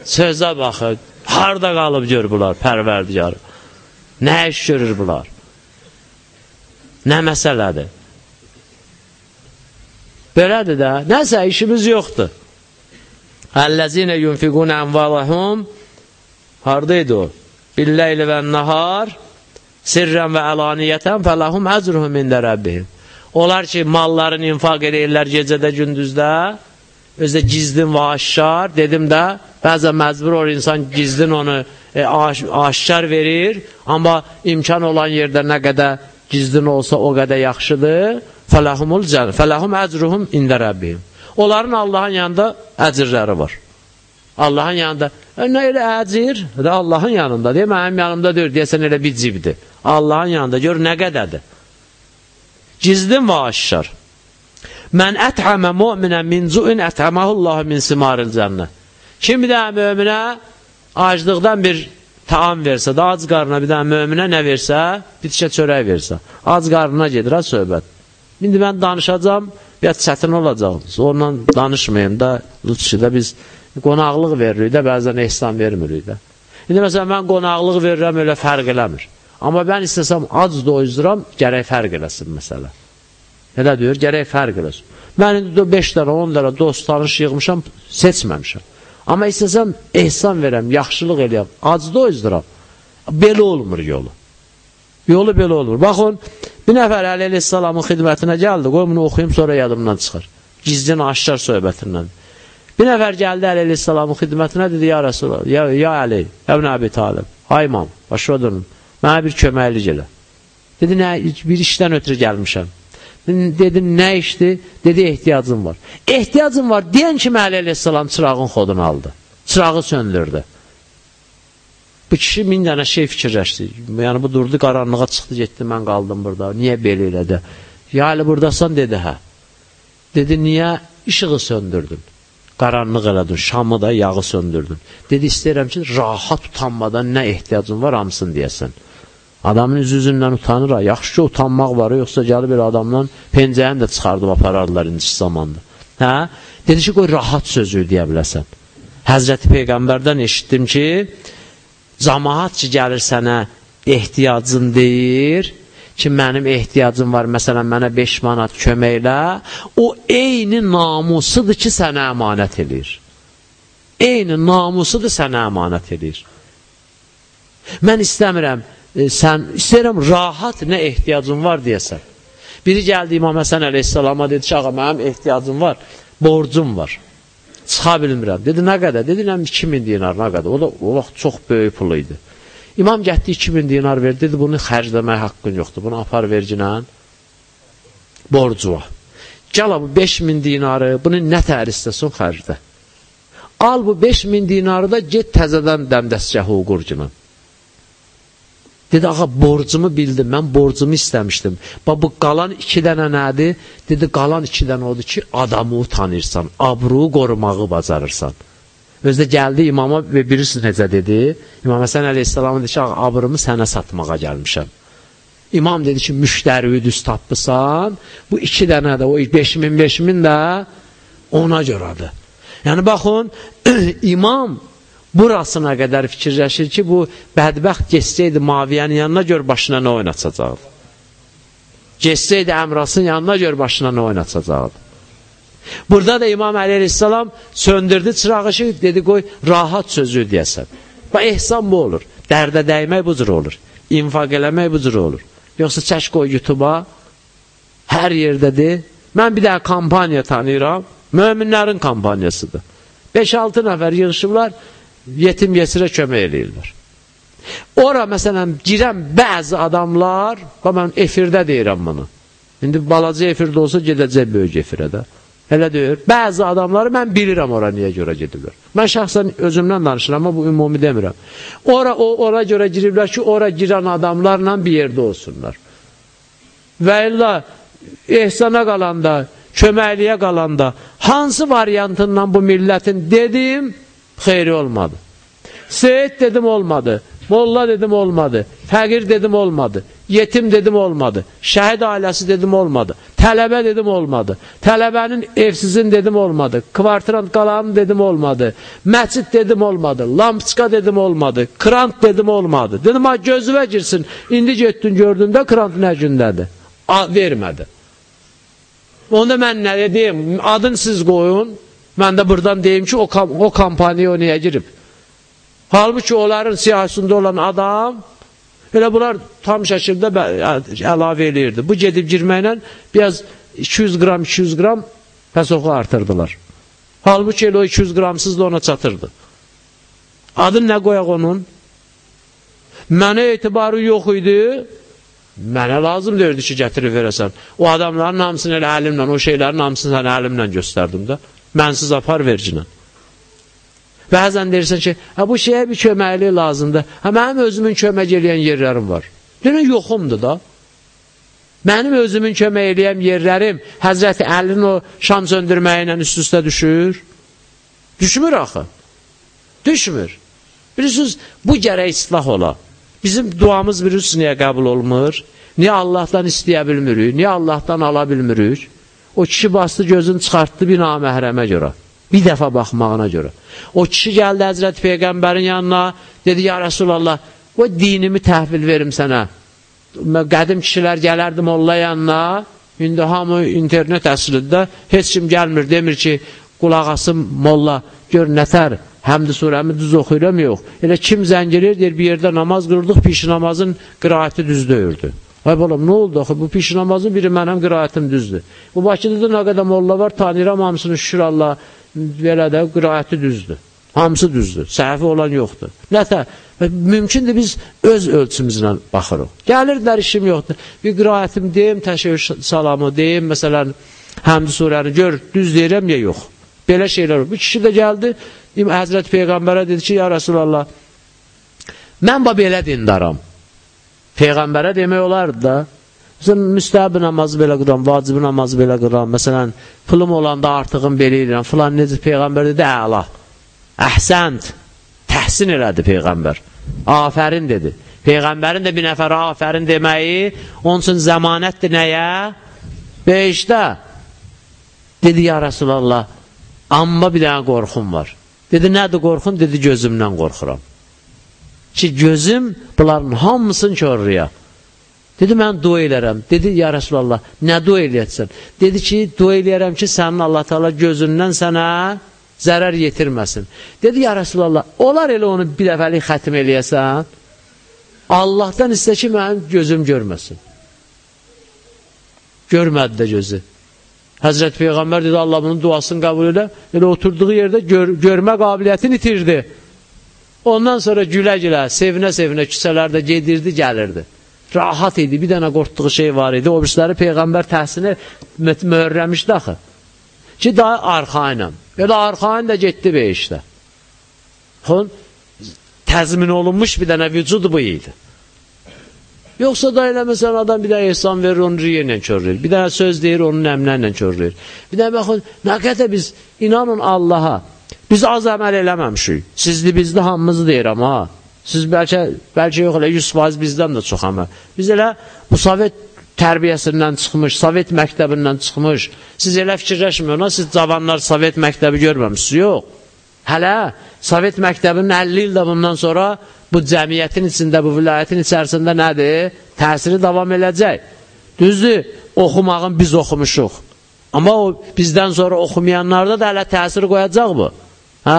Sözə baxır. Harda qalıb gör bunlar, pərverdigarı. Nə iş görür bunlar? Nə məsələdir? Belədir də. Nəsə işimiz yoxdur. Əlləzinə yunfiqun ənvaləhum Hardaydı o? Billəyli və nəhar sirrən və əlaniyyətən fələhum əcruhum ində Rəbbihim. Onlar ki, mallarını infaq edirlər gecədə, gündüzdə, özdə gizlin və aşkar, dedim də, bəzən məcbur olur insan gizlin onu e, aş aşkar verir, amma imkan olan yerdə nə qədər gizlin olsa o qədər yaxşıdır. Fələhumul cənnə, fələhum əcruhum ində Rəbbihim. Onların Allahın yanında əcrləri var. Allahın yanında. E, nə elə əcir? Də Allahın yanında. Deyə mənim yanımda deyir, deyəsən elə bir cibdir. Allahın yanında gör nə qədədir. Gizlin və aşkar. Mən ətəmə müminə min cu'in ətəməhullahu min simaril cənnə. Kim bir dənə möminə aclıqdan bir taam versə, da ac qarına bir dənə möminə nə versə, bitişə çörək versə. Ac qarına gedir ha söhbət. İndi mən danışacam, biraz çətin olacaq. Onunla danışmayayım da, Lütfüdə biz qonaqlıq veririk də, bəzən ehsan vermirik də. İndi məsələn, mən qonaqlıq verirəm, elə fərq eləmir. Amma mən istəsəm, ac doyuzduram, gərək fərq eləsin məsələ. Elə deyir, gərək fərq eləsin. Mən indi 5 dənə, 10 dənə dost tanış yığmışam, seçməmişəm. Amma istəsəm, ehsan verəm, yaxşılıq eləyəm, ac doyuzduram. Belə olmur yolu. Yolu belə olur. Baxın, bir nəfər Əli Aleyhisselamın xidmətinə gəldi, qoy bunu oxuyum, sonra yadımdan çıxar. Gizlin aşkar söhbətindən. Bir nəfər gəldi Əli Aleyhisselamın xidmətinə, dedi, ya Rəsulullah, ya, ya Əli, Əbn Əbi Talib, ay imam, başa dönüm, mənə bir köməklik elə. Dedi, nə, bir işdən ötürü gəlmişəm. Dedim, nə işdir? Dedi, ehtiyacım var. Ehtiyacım var, deyən kimi Əli Aleyhisselam çırağın xodunu aldı. Çırağı söndürdü. Bu kişi min dənə şey fikirləşdi. Yəni, bu durdu, qaranlığa çıxdı, getdi, mən qaldım burada. Niyə belə elədi? Ya, elə buradasan, dedi, hə. Dedi, niyə işığı söndürdün? Qaranlıq elədin, şamı da, yağı söndürdün. Dedi, istəyirəm ki, rahat utanmadan nə ehtiyacın var, hamısın deyəsən. Adamın üz-üzündən utanır, ha. yaxşı ki, utanmaq var, yoxsa gəlib bir adamdan pencəyəni də çıxardıb aparardılar indi zamanda. Hə? Dedi ki, qoy rahat sözü deyə biləsən. Həzrəti Peyğəmbərdən eşitdim ki, Cəmaat ki, gəlir sənə ehtiyacın deyir ki, mənim ehtiyacım var, məsələn, mənə 5 manat köməklə, o eyni namusudur ki, sənə əmanət edir. Eyni namusudur sənə əmanət edir. Mən istəmirəm, e, sən, istəyirəm rahat nə ehtiyacın var deyəsən. Biri gəldi İmam Həsən əleyhissalama, dedi ki, ağa, mənim ehtiyacım var, borcum var çıxa bilmirəm. Dedi, nə qədər? Dedi, 2000 dinar, nə qədər? O da o vaxt çox böyük pul idi. İmam getdi 2000 dinar verdi, dedi, bunu xərcləməyə haqqın yoxdur, bunu apar vercinə borcu var. Gəl bu 5000 dinarı, bunu nə təhər istəsin xərcdə. Al bu 5000 dinarı da get təzədən dəmdəsgahı qurcuna. Dedi, ağa, borcumu bildim, mən borcumu istəmişdim. Bax, bu qalan iki dənə nədir? Dedi, qalan iki dənə odur ki, adamı utanırsan, abruğu qorumağı bacarırsan. Özdə gəldi imama və bilirsiniz necə dedi? İmam Həsən əleyhissalam dedi ki, ağa, abrımı sənə satmağa gəlmişəm. İmam dedi ki, müştəriyi düz tapısan, bu iki dənə də, o 5000 5000 də ona görədir. Yəni, baxın, imam burasına qədər fikirləşir ki, bu bədbəxt geçsəydi Maviyənin yanına gör başına nə oynatacaqdı. Geçsəydi Əmrasın yanına gör başına nə oynatacaqdı. Burada da İmam Əli Aleyhisselam söndürdü çırağı ki, dedi qoy rahat sözü deyəsən. Və ehsan bu olur. Dərdə dəymək bu cür olur. İnfaq eləmək bu cür olur. Yoxsa çək qoy YouTube-a, hər yerdədir. Mən bir dənə kampaniya tanıyıram, möminlərin kampaniyasıdır. 5-6 nəfər yığışıblar, yetim yesirə kömək eləyirlər. Ora, məsələn, girən bəzi adamlar, mən efirdə deyirəm bunu. İndi balaca efirdə olsa gedəcək böyük efirə də. Elə deyir. Bəzi adamları mən bilirəm ora niyə görə gedirlər. Mən şəxsən özümdən danışıram, amma bu ümumi demirəm. Ora, o, ora görə giriblər ki, ora girən adamlarla bir yerdə olsunlar. Və illa ehsana qalanda, köməkliyə qalanda hansı variantından bu millətin dedim, xeyri olmadı. Seyid dedim olmadı. Molla dedim olmadı. Fəqir dedim olmadı. Yetim dedim olmadı. Şəhid ailəsi dedim olmadı. Tələbə dedim olmadı. Tələbənin evsizin dedim olmadı. Kvartirant qalanın dedim olmadı. Məsid dedim olmadı. Lampçka dedim olmadı. Krant dedim olmadı. Dedim ha gözüvə girsin. İndi getdin gördün də krant nə gündədir. A, vermədi. Onda mən nə dedim? Adın siz qoyun. Mən də buradan deyim ki, o, o kampaniya o niyə girib? Halbuki onların siyasında olan adam elə bunlar tam şəkildə əlavə eləyirdi. Bu gedib girməklə biraz 200 qram, 200 qram pəsoxu artırdılar. Halbuki elə o 200 qramsız da ona çatırdı. Adın nə qoyaq onun? Mənə etibarı yox idi. Mənə lazım deyirdi ki, gətirib verəsən. O adamların hamısını elə əlimlə, o şeylərin hamısını sənə əlimlə göstərdim də. Mənsiz apar vercinə. Bəzən deyirsən ki, hə, bu şeyə bir köməkli lazımdır. Hə, mənim özümün kömək eləyən yerlərim var. Deyirən, yoxumdur da. Mənim özümün kömək eləyən yerlərim Həzrəti Əlinin o şam söndürməyi ilə üst-üstə düşür. Düşmür axı. Düşmür. Bilirsiniz, bu gərək islah ola. Bizim duamız bilirsiniz niyə qəbul olmur? Niyə Allahdan istəyə bilmirik? Niyə Allahdan ala bilmirik? O kişi bastı gözünü çıxartdı bir naməhrəmə görə. Bir dəfə baxmağına görə. O kişi gəldi Həzrət Peyğəmbərin yanına, dedi, ya Rəsulallah, o dinimi təhvil verim sənə. Qədim kişilər gələrdi molla yanına, indi hamı internet əslində, heç kim gəlmir, demir ki, qulaq asım molla, gör nətər, həmdi surəmi düz oxuyuram, yox. Elə kim zəngilir, deyir, bir yerdə namaz qırdıq, piş namazın qiraəti düz döyürdü. Ay balam, nə oldu axı? Bu piş namazın biri mənim qiraətim düzdür. Bu Bakıda da nə qədər molla var, tanıyıram hamısını şükür Allah belə də qiraəti düzdür. Hamısı düzdür. Səhvi olan yoxdur. Nətə? Mümkündür biz öz ölçümüzlə baxırıq. Gəlirlər işim yoxdur. Bir qiraətim deyim, təşəvvür salamı deyim, məsələn, həmd surəni gör, düz deyirəm ya yox. Belə şeylər olur. Bu kişi də gəldi, Həzrət Peyğəmbərə dedi ki, ya Rasulallah, mən ba belə dindaram. Peyğəmbərə demək olardı da, Məsələn, müstəhabi namazı belə qıram, vacibi namazı belə qıram. Məsələn, pulum olanda artığım belə edirəm. Filan necə Peyğəmbər dedi, əla. Əhsənd. Təhsin elədi Peyğəmbər. Afərin dedi. Peyğəmbərin də bir nəfərə afərin deməyi, onun üçün zəmanətdir nəyə? Beşdə. Dedi, ya Rasulallah, amma bir dənə qorxum var. Dedi, nədir qorxun? Dedi, gözümdən qorxuram. Ki, gözüm bunların hamısını körrüyə. Dedi, mən dua elərəm. Dedi, ya Rasulallah, nə dua eləyətsən? Dedi ki, dua eləyərəm ki, sənin Allah Teala gözündən sənə zərər yetirməsin. Dedi, ya Rasulallah, olar elə onu bir dəfəlik xətim eləyəsən? Allahdan istə ki, mənim gözüm görməsin. Görmədi də gözü. Həzrət Peyğəmbər dedi, Allah bunun duasını qəbul edə. Elə oturduğu yerdə gör, görmə qabiliyyətini itirdi. Ondan sonra gülə-gülə, sevinə-sevinə küçələrdə gedirdi, gəlirdi. Rahat idi, bir dənə qorxduğu şey var idi. O birisləri Peyğəmbər təhsini mühürləmişdi axı. Ki, daha arxayla. Elə arxayın da getdi beyişdə. Xon, təzmin olunmuş bir dənə vücud bu idi. Yoxsa da elə məsələn adam bir dənə ehsan verir, onu riylə körləyir. Bir dənə söz deyir, onu nəmlərlə körləyir. Bir dənə baxın, nə qədər biz inanın Allaha, biz az əməl eləməmişik. Sizli bizli hamımızı deyirəm ha. Siz bəlkə, bəlkə yox elə 100% bizdən də çox əməl. Biz elə bu Sovet tərbiyəsindən çıxmış, Sovet məktəbindən çıxmış. Siz elə fikirləşmiyorsunuz, siz cavanlar Sovet məktəbi görməmişsiniz, yox. Hələ Sovet məktəbinin 50 ildə bundan sonra bu cəmiyyətin içində, bu vilayətin içərisində nədir? Təsiri davam eləcək. Düzdür, oxumağın biz oxumuşuq. Amma o bizdən sonra oxumayanlarda da hələ təsir qoyacaq bu. Hə?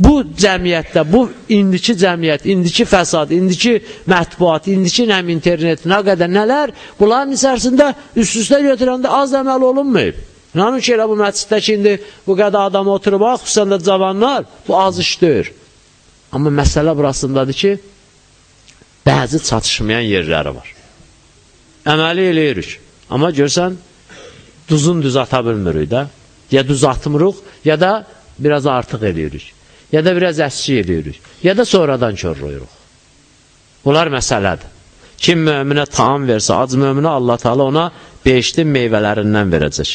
Bu cəmiyyətdə, bu indiki cəmiyyət, indiki fəsad, indiki mətbuat, indiki nəm internet, nə qədər nələr, bunların içərisində üst-üstə götürəndə az əməl olunmayıb. İnanın ki, elə bu məsciddə ki, indi bu qədər adam oturub, xüsusən də cavanlar, bu az iş deyir. Amma məsələ burasındadır ki, bəzi çatışmayan yerləri var. Əməli eləyirik. Amma görsən, duzun düz ata bilmirik də. Ya düz atmırıq, ya da biraz artıq eləyirik. Ya da biraz əski eləyirik. Ya da sonradan körlüyürük. Bunlar məsələdir. Kim möminə taam versə, ac möminə Allah Taala ona beşli meyvələrindən verəcək.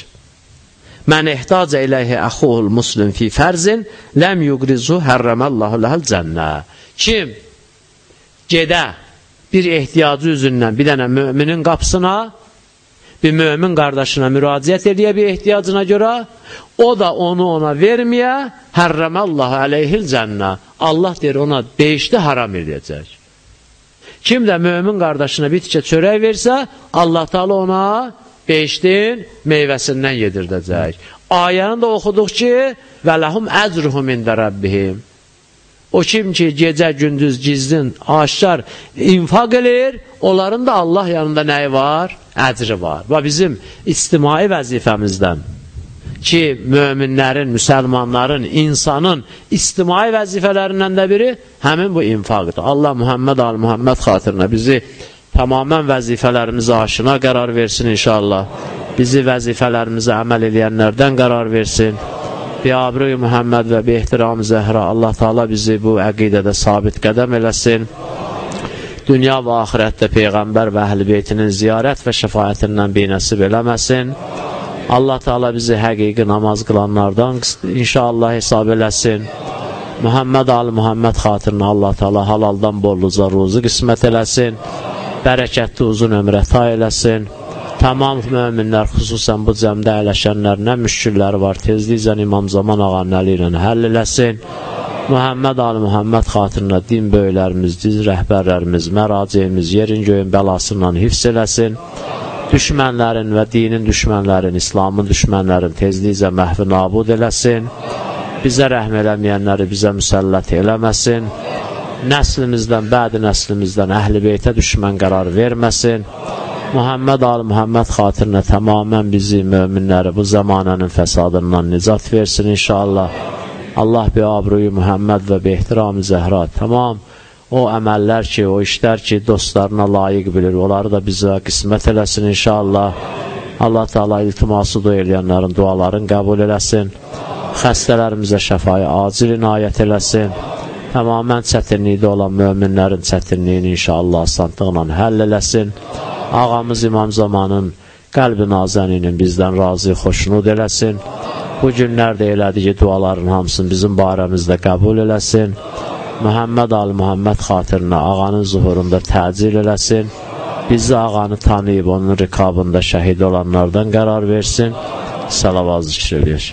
Mən ehtac eləyhi əxuhul muslim fi fərzin ləm yuqrizu hərrəməllahu ləhəl cənnə. Kim gedə bir ehtiyacı üzündən bir dənə müminin qapısına, bir mümin qardaşına müraciət eləyə bir ehtiyacına görə, o da onu ona verməyə, hərrəməllahu əleyhil cənnə. Allah deyir ona beşdə haram edəcək. Kim də mümin qardaşına bir tikə çörək versə, Allah taala ona beşdin meyvəsindən yedirdəcək. Ayəni də oxuduq ki, və ləhum əcruhum ində Rabbihim. O kim ki, gecə, gündüz, gizlin, aşkar infaq eləyir, onların da Allah yanında nəyi var? Əcri var. Və bizim istimai vəzifəmizdən ki, möminlərin, müsəlmanların, insanın istimai vəzifələrindən də biri həmin bu infaqdır. Allah Muhammed al-Muhammed xatirinə bizi tamamən vəzifələrimizi aşına qərar versin inşallah. Bizi vəzifələrimizə əməl edənlərdən qərar versin. Bi abruy Muhammed və bi ehtiram Zəhra Allah Taala bizi bu əqidədə sabit qədəm eləsin. Dünya və axirətdə Peyğəmbər və əhl-i beytinin ziyarət və şəfayətindən binəsib eləməsin. Allah Taala bizi həqiqi namaz qılanlardan inşallah hesab eləsin. Muhammed Ali Muhammed xatirinə Allah Taala halaldan bolluca ruzu qismət eləsin bərəkətli uzun ömrə ta eləsin. Tamam möminlər, xüsusən bu cəmdə əyləşənlər nə müşkülləri var, tezliklə İmam Zaman ağanın əli ilə həll eləsin. Muhammed Ali Muhammed xatirinə din böyüklərimiz, diz rəhbərlərimiz, məraciyimiz yerin göyün bəlasından hifz eləsin. Düşmənlərin və dinin düşmənlərin, İslamın düşmənlərin tezliklə məhvi nabud eləsin. Bizə rəhm eləməyənləri bizə müsəllət eləməsin nəslimizdən, bədi nəslimizdən əhl-i beytə düşmən qərar verməsin. Muhammed Ali Muhammed xatirinə tamamən bizi, möminləri bu zamanənin fəsadından nicat versin inşallah. Allah bi abruyu Muhammed və bi ehtiram Zəhra tamam o əməllər ki, o işlər ki, dostlarına layiq bilir, onları da bizə qismət eləsin inşallah. Allah Teala iltiması dua eləyənlərin dualarını qəbul eləsin. Xəstələrimizə şəfayı acil inayət eləsin tamamən çətinlikdə olan möminlərin çətinliyini inşallah asanlıqla həll eləsin. Ağamız İmam Zamanın qəlbi nazəninin bizdən razı, xoşnud eləsin. Bu günlərdə elədi ki, duaların hamısını bizim barəmizdə qəbul eləsin. Muhammed Ali Muhammed xatirinə ağanın zuhurunda təcil eləsin. Bizi ağanı tanıyıb onun rikabında şəhid olanlardan qərar versin. Salavat zikr eləyək.